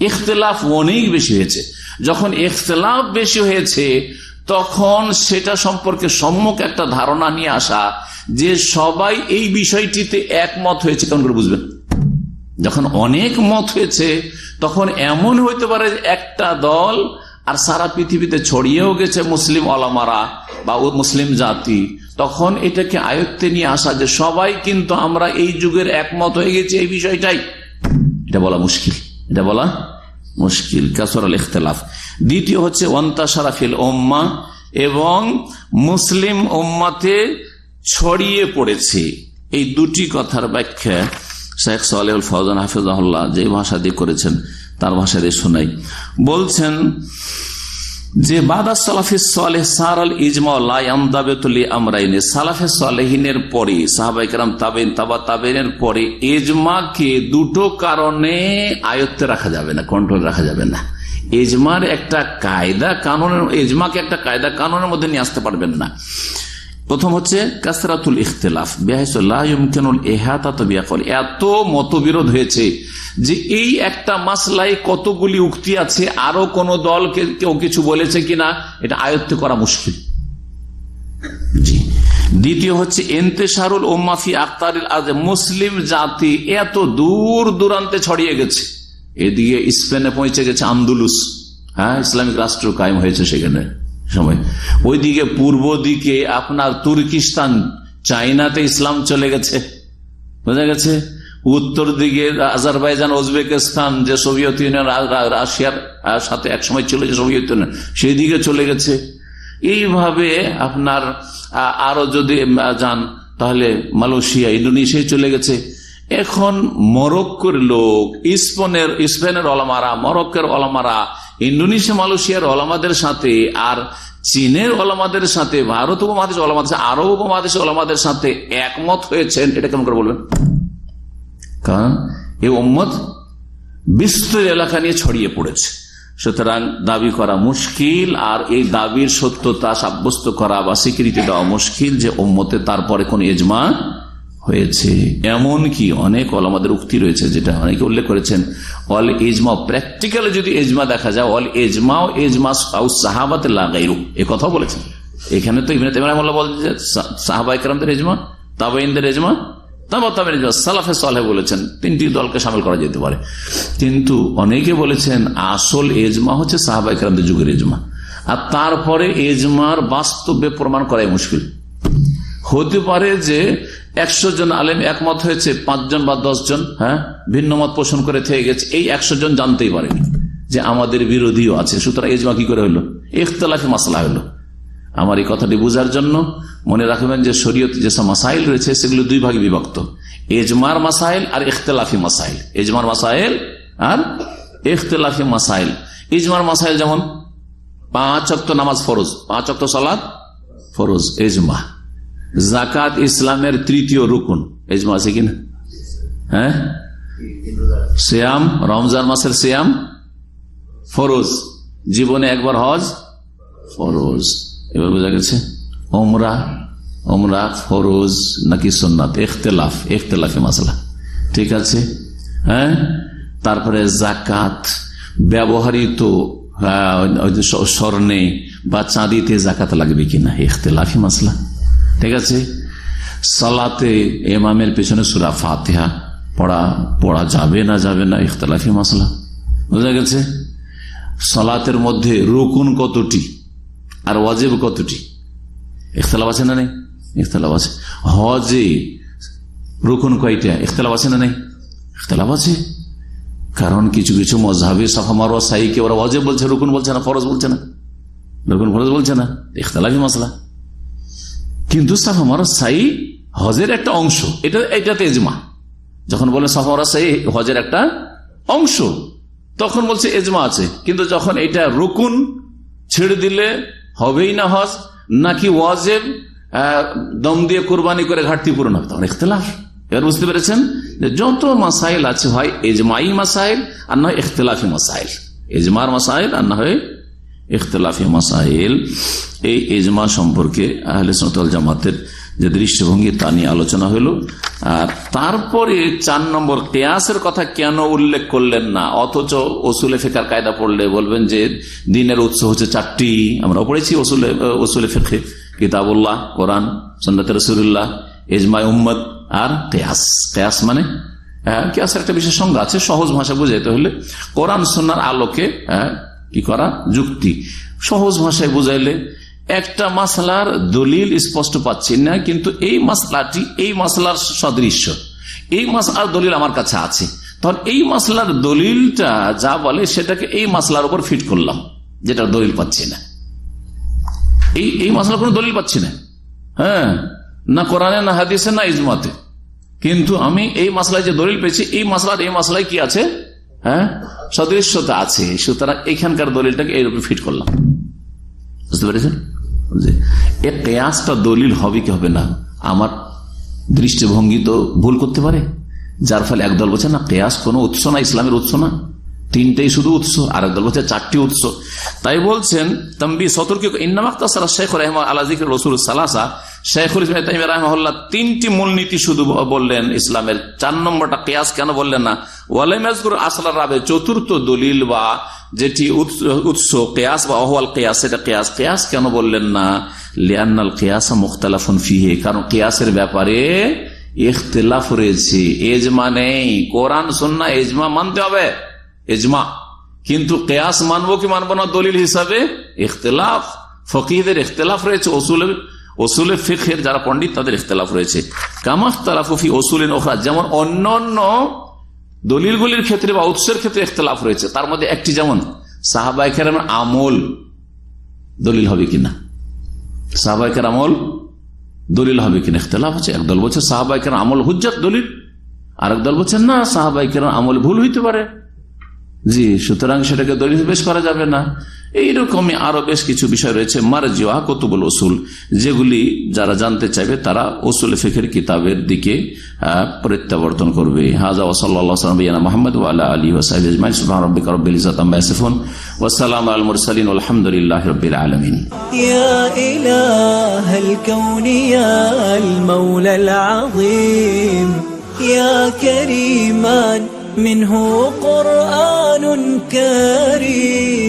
ইখতলাফ অনেক বেশি হয়েছে। যখন ইখতলাফ বেশি হয়েছে, তখন সেটা সম্পর্কে সম্মুখ একটা ধারণা নিয়ে আসা যে সবাই এই বিষয়টিতে একমত হয়েছে, কেমন করে বুঝবেন? যখন অনেক মত হয়েছে, তখন এমন হইতে পারে একটা দল আর সারা পৃথিবীতে ছড়িয়েও গেছে মুসলিম অলামারা বা মুসলিম জাতি, তখন এটাকে আয়ত্তে নিয়ে আসা যে সবাই কিন্তু আমরা এই যুগের একমত হয়ে গেছি এই বিষয়টাই। এটা বলা মুশকিল। এটা বলা মুশকিল কাসরাল ইখতলাফ দ্বিতীয় হচ্ছে ওয়ান্তাসারাফিল ওম্মা এবং মুসলিম ওম্মাতে ছড়িয়ে পড়েছে। এই দুটি কথার ব্যাখ্যা শেখ সালেউল ফৌজান হাফিজাহুল্লাহ যে ভাষা দিয়ে করেছেন, তার ভাষা দিয়ে শোনাই। বলছেন যে বাদা সালাফি সালে সার আল ইজমাউলি আমরাইনে। সালাফে সালেহিনের পরে সাহাবাইকার তাবেন, তাবা তাবেনের পরে এজমাকে দুটো কারণে আয়ত্তে রাখা যাবে না কন্ট্রোল রাখা যাবে না। এজমার একটা কায়দা কানুনের এজমাকে একটা কায়দা কানুনের মধ্যে নিয়ে আসতে পারবেন না। প্রথম হচ্ছে কাসরাতুল ইখতলাফ। বিয়াকল এত মতবিরোধ হয়েছে যে এই একটা মাসলাই কতগুলি উক্তি আছে, আরও কোন দল কেউ কিছু বলেছে কিনা, এটা আয়ত্ত করা মুশকিল। দ্বিতীয় হচ্ছে এন্তেসারুল ওমাফি আখতারিল আজ মুসলিম জাতি এত দূর দূরান্তে ছড়িয়ে গেছে। এদিকে স্পেনে পৌঁছে গেছে আন্দুলুস। হ্যাঁ ইসলামিক রাষ্ট্র কায়েম হয়েছে সেখানে। সময়। ওইদিকে পূর্ব দিকে আপনার তুর্কিস্তান চাইনাতে ইসলাম চলে গেছে। বোঝা গেছে? উত্তর দিকে আজারবাইজান, উজবেকিস্তান, যে সোভিয়েত ইউনিয়ন রাশিয়ার সাথে একসময় চলেছে সোভিয়েত ইউনিয়ন সেই দিকে চলে গেছে। এইভাবে আপনার আরও যদি যান, তাহলে মালয়েশিয়া, ইন্দোনেশিয়ায় চলে গেছে। এখন মরক্কোর লোক স্পেনের স্পেনের অলমারা মরক্কের অলমারা ইন্দোনেশিয়া, মালয়েশিয়ার অলমাদের সাথে আর চীনের ওলামাদের সাথে, ভারত উপমহাদেশ ওলামাদের আরব উপমহাদেশ ওলামাদের সাথে একমত হয়েছেন, এটা কেমন করে বলবেন? কারণ এই ওম্মত বিস্তর এলাকা নিয়ে ছড়িয়ে পড়েছে। সুতরাং দাবি করা মুশকিল আর এই দাবির সত্যতা সাব্যস্ত করা বা স্বীকৃতি দেওয়া মুশকিল যে ওম্মতে তারপরে কোন এজমা হয়েছে। এমন কি অনেক আমাদের উক্তি রয়েছে যেটা অনেকে উল্লেখ করেছেন, অল এজমা প্র্যাকটিক্যালি যদি এজমা দেখা যায়, অল এজমা এজমা সাহাবাত লাগাইরু এ কথা বলেছেন। এখানে তো ইবিন তেমন বলেন যে সাহাবাইকার এজমা তাবাইনদের এজমা সালাফে সালেহ বলেছেন, তিনটি দলকে সামিল করা যেতে পারে। কিন্তু অনেকে বলেছেন, আসল এজমা হচ্ছে সাহাবাইকার যুগের এজমা আর তারপরে এজমার বাস্তবে প্রমাণ করাই মুশকিল। হতে পারে যে একশো জন আলেম একমত হয়েছে, পাঁচজন বা জন হ্যাঁ ভিন্ন মত পোষণ করে থেকে গেছে। এই একশো জন জানতেই পারেনি যে আমাদের বিরোধীও আছে। সুতরাং এজমা কি করে হলো? ইখতলাফি মাসলা হলো। আমার এই কথাটি বোঝার জন্য মনে রাখবেন যে শরীয়ত যেসব মাসাইল রয়েছে, সেগুলো দুই ভাগে বিভক্ত। এজমার মাসাইল আর ইখতলাফি মাসাইল। এজমার মাসাইল আর ইখতলাফি মাসাইল। ইজমার মাসাইল যেমন, পাঁচ অক্ত নামাজ ফরজ, পাঁচ অক্ত সালাদ ফরজ, এজমা। জাকাত ইসলামের তৃতীয় রুকুন এজমা আছে কিনা? হ্যাঁ? শ্যাম রমজান মাসের শ্যাম ফরোজ। জীবনে একবার হজ, ফরোজ। এবার বোঝা গেছে ওমরা ওমরা ফরোজ নাকি সোননাথ এখতলাফ এখতলাফে মাসলা। ঠিক আছে? হ্যাঁ? তারপরে জাকাত, ব্যবহৃত স্বর্ণে বা চাঁদিতে জাকাত লাগবে কিনা? ইখতলাফি মাসলা। ঠিক আছে? সালাতে এমামের পেছনে সুরা ফাতেহা পড়া পড়া যাবে না যাবে না, ইখতলাফি মাসলা। বোঝা গেছে? সালাতের মধ্যে রুকুন কতটি আর ওয়াজেব কতটি? ইখতলাফ আছে না নেই? ইখতলাফ আছে। হজে রুকুন কয়টা? ইখতলাফ আছে না নেই? ইখতলাফ আছে। কারণ কিছু কিছু মজাবে সাফা মারোয়া সাইকে ওরা ওয়াজেব বলছে, রুকুন বলছে না, ফরজ বলছে না। রুকুন ফরজ বলছে না, ইখতলাফি মশলা কিন্তু সাফা মারোয়া সাই হজের একটা অংশ। এটা এটা তেজমা যখন বলে সাফা মারোয়া সাই হজের একটা অংশ, তখন বলছে এজমা আছে। কিন্তু যখন এটা রুকুন ছেড়ে দিলে হবেই না হজ, নাকি ওয়াজেব দম দিয়ে কোরবানি করে ঘাটতি পূরণ হবে, তখন ইখতলাফ। এবার বুঝতে পেরেছেন যে যত মাসাইল আছে, হয় এজমাই মাসাইল আর না হয় ইখতলাফি মাসাইল। এজমার মাসাইল আর না হয় ইখতলাফি মাসাইল এই এজমা সম্পর্কে আহলে জামাতের যে দৃষ্টিভঙ্গি তা নিয়ে আলোচনা হলো। আর তারপরে চার নম্বর কেয়াসের কথা কেন উল্লেখ করলেন না? অথচ ওসুলে ফেকার কায়দা পড়লে বলবেন যে দিনের উৎস হচ্ছে চারটি। আমরা পড়েছি ওসুলে ওসুলে ফেকে কিতাবুল্লাহ, কোরআন সন্ন্যত রসুল্লাহ এজমায় উম্মদ আর কেয়াস। কেয়াস মানে? কেয়াসের একটা বিশেষ সংজ্ঞা আছে, সহজ ভাষা বুঝাইতে হলে। কোরআন সন্ন্যার আলোকে কি করা? যুক্তি। সহজ ভাষায় বুঝাইলে একটা মাসলার দলিল স্পষ্ট পাচ্ছি না, কিন্তু এই মাসলাটি, এই মাসলার সদৃশ্য। এই মাসলার দলিল আমার কাছে আছে। তখন এই মাসলার দলিলটা যা বলে, সেটাকে এই মাসলার উপর ফিট করলাম যেটা দলিল পাচ্ছি না। এই এই মাসলার কোনো দলিল পাচ্ছি না। হ্যাঁ না কোরআনে, না হাদিসে, না ইজমাতে। কিন্তু আমি এই মাসলায় যে দলিল পেয়েছি, এই মাসলার, এই মাসলায় কি আছে? হ্যাঁ? সদৃশ্যতা আছে, সুতরাং এখানকার দলিলটাকে এইরকম ফিট করলাম। বুঝতে পেরেছেন? এ কেয়াসটা দলিল হবে কি হবে না, আমার দৃষ্টিভঙ্গি তো ভুল করতে পারে। যার ফলে একদল বলছে, না, কেয়াস কোনো উৎস না, ইসলামের উৎস না। তিনটেই শুধু উৎস, আর একদল বলছে চারটি উৎস। তাই বলছেন তম্বি সতর্ক ইন্নামাক্তাসারা শেখ রহমান আলাজিক রসুল সালাসা। শেখুল ইসলাম রহমল্লা তিনটি মূলনীতি শুধু বললেন ইসলামের। চার নম্বরটা কেয়াস কেন বললেন না? ওয়ালাইমাজগুর আসলা রাবে, চতুর্থ দলিল বা যেটি উৎস কেয়াস বা অহওয়াল কেয়াস, সেটা কেয়াস। কেয়াস কেন বললেন না? লিয়ান্নাল কেয়াসা মুখতালাফুন ফিহে, কারণ কেয়াসের ব্যাপারে ইখতলাফ রয়েছে। এজমা নেই। কোরআন সন্না এজমা মানতে হবে। এজমা কিন্তু কেয়াস মানবো কি মানবো না? দলিল হিসাবে ইখতলাফ ফকিদের ইখতলাফ রয়েছে ওসুলের ওসুলে ফিখের যারা পন্ডিত তাদের ইখতলাফ রয়েছে। কামাফ তালাফি ওসুলিন ওখরা যেমন অন্য অন্য দলিলগুলির ক্ষেত্রে বা উৎসের ক্ষেত্রে ইখতলাফ রয়েছে। তার মধ্যে একটি যেমন সাহাবাইকের আমল দলিল হবে কিনা? সাহাবাইকের আমল দলিল হবে কিনা? ইখতলাফ আছে একদল বলছে সাহাবাইকের আমল হুজ্জাত দলিল আরেক দল বলছেন না সাহাবাইকের আমল ভুল হইতে পারে। জি সুতরাং সেটাকে দলিল পেশ করা যাবে না এইরকমই আরো বেশ কিছু বিষয় রয়েছে মারজিওয়া কতগুলো ওসুল যেগুলি যারা জানতে চাইবে তারা ওসুল ফেখের কিতাবের দিকে প্রত্যাবর্তন করবে হাজা ওসল্লা মোহাম্মদ আলী ওসাইজমাই সুবাহ রব্বিক রব্বিল ইজাতাম বাসিফুন ওসালাম আল মুরসালিন আলহামদুলিল্লাহ রব্বিল আলমিন يا إله منه قرآن كريم.